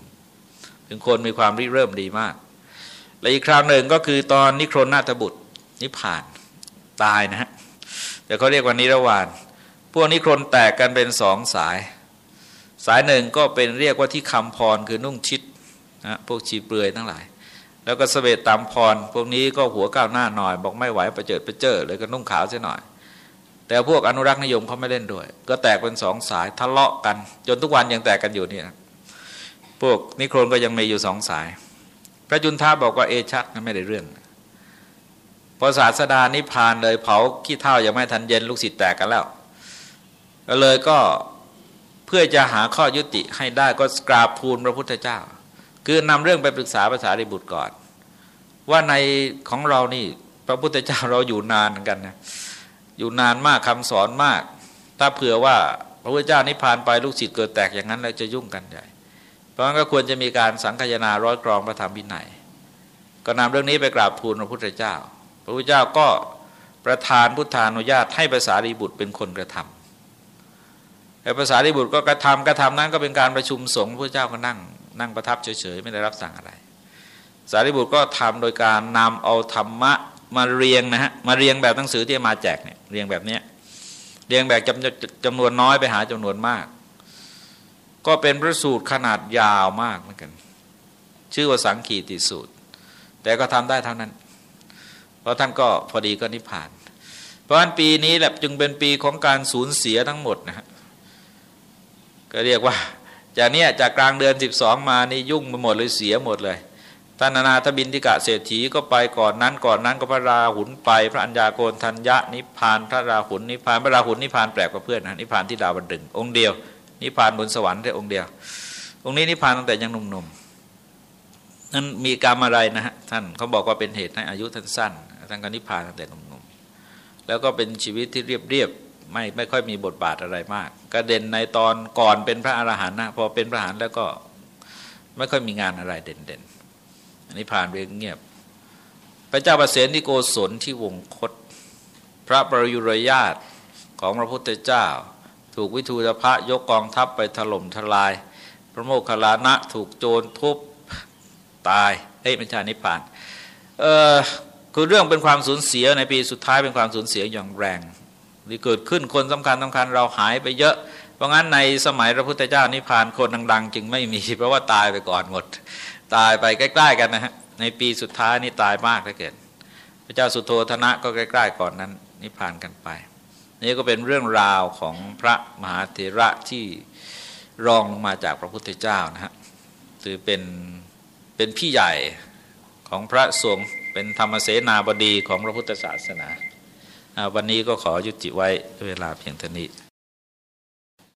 [SPEAKER 1] เป็นคนมีความริเริ่มดีมาก และอีกคราวหนึ่งก็คือตอนนิโครนาตบุตรนิพานตายนะฮะแต่เขาเรียกว่านิรวานพวกนี้ครนแตกกันเป็นสองสาย สายหนึ่งก็เป็นเรียกว่าที่คำพรคือนุ่งชิดนะพวกชีเปลือยทั้งหลาย แล้วก็สเสวตตามพร พวกนี้ก็หัวก้าวหน้าหน่อย บอกไม่ไหวประเจิดประเจิดเลยก็นุ่งขาวเสียหน่อย แต่พวกอนุรักษ์นิยมเขาไม่เล่นด้วย ก็แตกเป็นสองสายทะเลาะกัน จนทุกวันยังแตกกันอยู่นี่นะพวกนิโครนก็ยังมีอยู่สองสาย พระจุนท้าบอกว่าเอชักนั้นไม่ได้เรื่อง พอศาสดานิพานเลยเผาขี้เท่ายังไม่ทันเย็นลูกศิษย์แตกกันแล้วก็เลยก็เพื่อจะหาข้อยุติให้ได้ก็กราบทูลพระพุทธเจ้า คือนำเรื่องไปปรึกษาภาษาริบุตรก่อน ว่าในของเรานี่พระพุทธเจ้าเราอยู่นานเหมือนกันนะ อยู่นานมากคำสอนมาก ถ้าเผื่อว่าพระพุทธเจ้านิพพานไปลูกศิษย์เกิดแตกอย่างนั้นแล้วจะยุ่งกันใหญ่ เพราะงั้นก็ควรจะมีการสังคายนาร้อยกรองพระธรรมวินัย ก็นำเรื่องนี้ไปกราบทูลพระพุทธเจ้า พระพุทธเจ้าก็ประทานพุทธานุญาตให้ภาษารีบุตรเป็นคนกระทำแต่ภาษารีบุตรก็กระทำกระทำนั้นก็เป็นการประชุมสงฆ์พระเจ้าก็นั่งนั่งประทับเฉยๆไม่ได้รับสั่งอะไร สารีบุตรก็ทำโดยการนำเอาธรรมะ มาเรียงนะฮะมาเรียงแบบหนังสือที่มาแจกเนี่ยเรียงแบบเนี้ยเรียงแบบจำจำนวนน้อยไปหาจำนวนมาก ก็เป็นพระสูตรขนาดยาวมากเหมือนกัน ชื่อว่าสังขีติสูตร แต่ก็ทำได้เท่านั้น เพราะท่านก็พอดีก็นิพพาน เพราะฉะนั้นปีนี้แหละจึงเป็นปีของการสูญเสียทั้งหมดนะฮะก็เรียกว่าจากเนี้ยจากกลางเดือน 12 มานี่ยุ่งไปหมดเลยเสียหมดเลย ท่านนาถบินทิกะเศรษฐีก็ไปก่อนนั้นก่อนนั้นก็พระราหุนไป พระัญญาโกนทัญญะนิพานพระราหุนนิพานพระราหุนนิพานแปลกกว่าเพื่อนนะนิพานที่ดาวดึงองค์เดียว นิพานบนสวรรค์แค่องค์เดียว องค์นี้นิพานตั้งแต่ยังหนุ่มๆนั้นมีกรรมอะไรนะฮะท่านเขาบอกว่าเป็นเหตุให้อายุท่านสั้นท่านก็นิพานตั้งแต่หนุ่มๆแล้วก็เป็นชีวิตที่เรียบๆไม่ไม่ค่อยมีบทบาทอะไรมากก็เด่นในตอนก่อนเป็นพระอรหันต์นะพอเป็นพระอรหันต์แล้วก็ไม่ค่อยมีงานอะไรเด่นๆ อันนี้ผ่านไปเงียบ พระเจ้าประเสนที่โกศลที่วงคต พระประยุรญาตของพระพุทธเจ้า ถูกวิทูตพระยกกองทัพไปถล่มทลาย พระโมคคัลลานะถูกโจรทุบตายเฮ้ยไม่ใช่นิพพานเออคือเรื่องเป็นความสูญเสียในปีสุดท้ายเป็นความสูญเสียอย่างแรงที่เกิดขึ้นคนสำคัญสำคัญเราหายไปเยอะ เพราะงั้นในสมัยพระพุทธเจ้านิพพานคนดัง ๆ จึงไม่มีเพราะว่าตายไปก่อนหมด ตายไปใกล้ ๆ กันนะฮะในปีสุดท้ายนี่ตายมากเหลือเกินพระเจ้าสุโธธนะก็ใกล้ๆก่อนนั้นนิพพานกันไป นี่ก็เป็นเรื่องราวของพระมหาเถระที่รองลงมาจากพระพุทธเจ้านะฮะถือเป็นเป็นพี่ใหญ่ของพระสงฆ์เป็นธรรมเสนาบดีของพระพุทธศาสนา วันนี้ก็ขอยุติไว้เวลาเพียงเท่านี้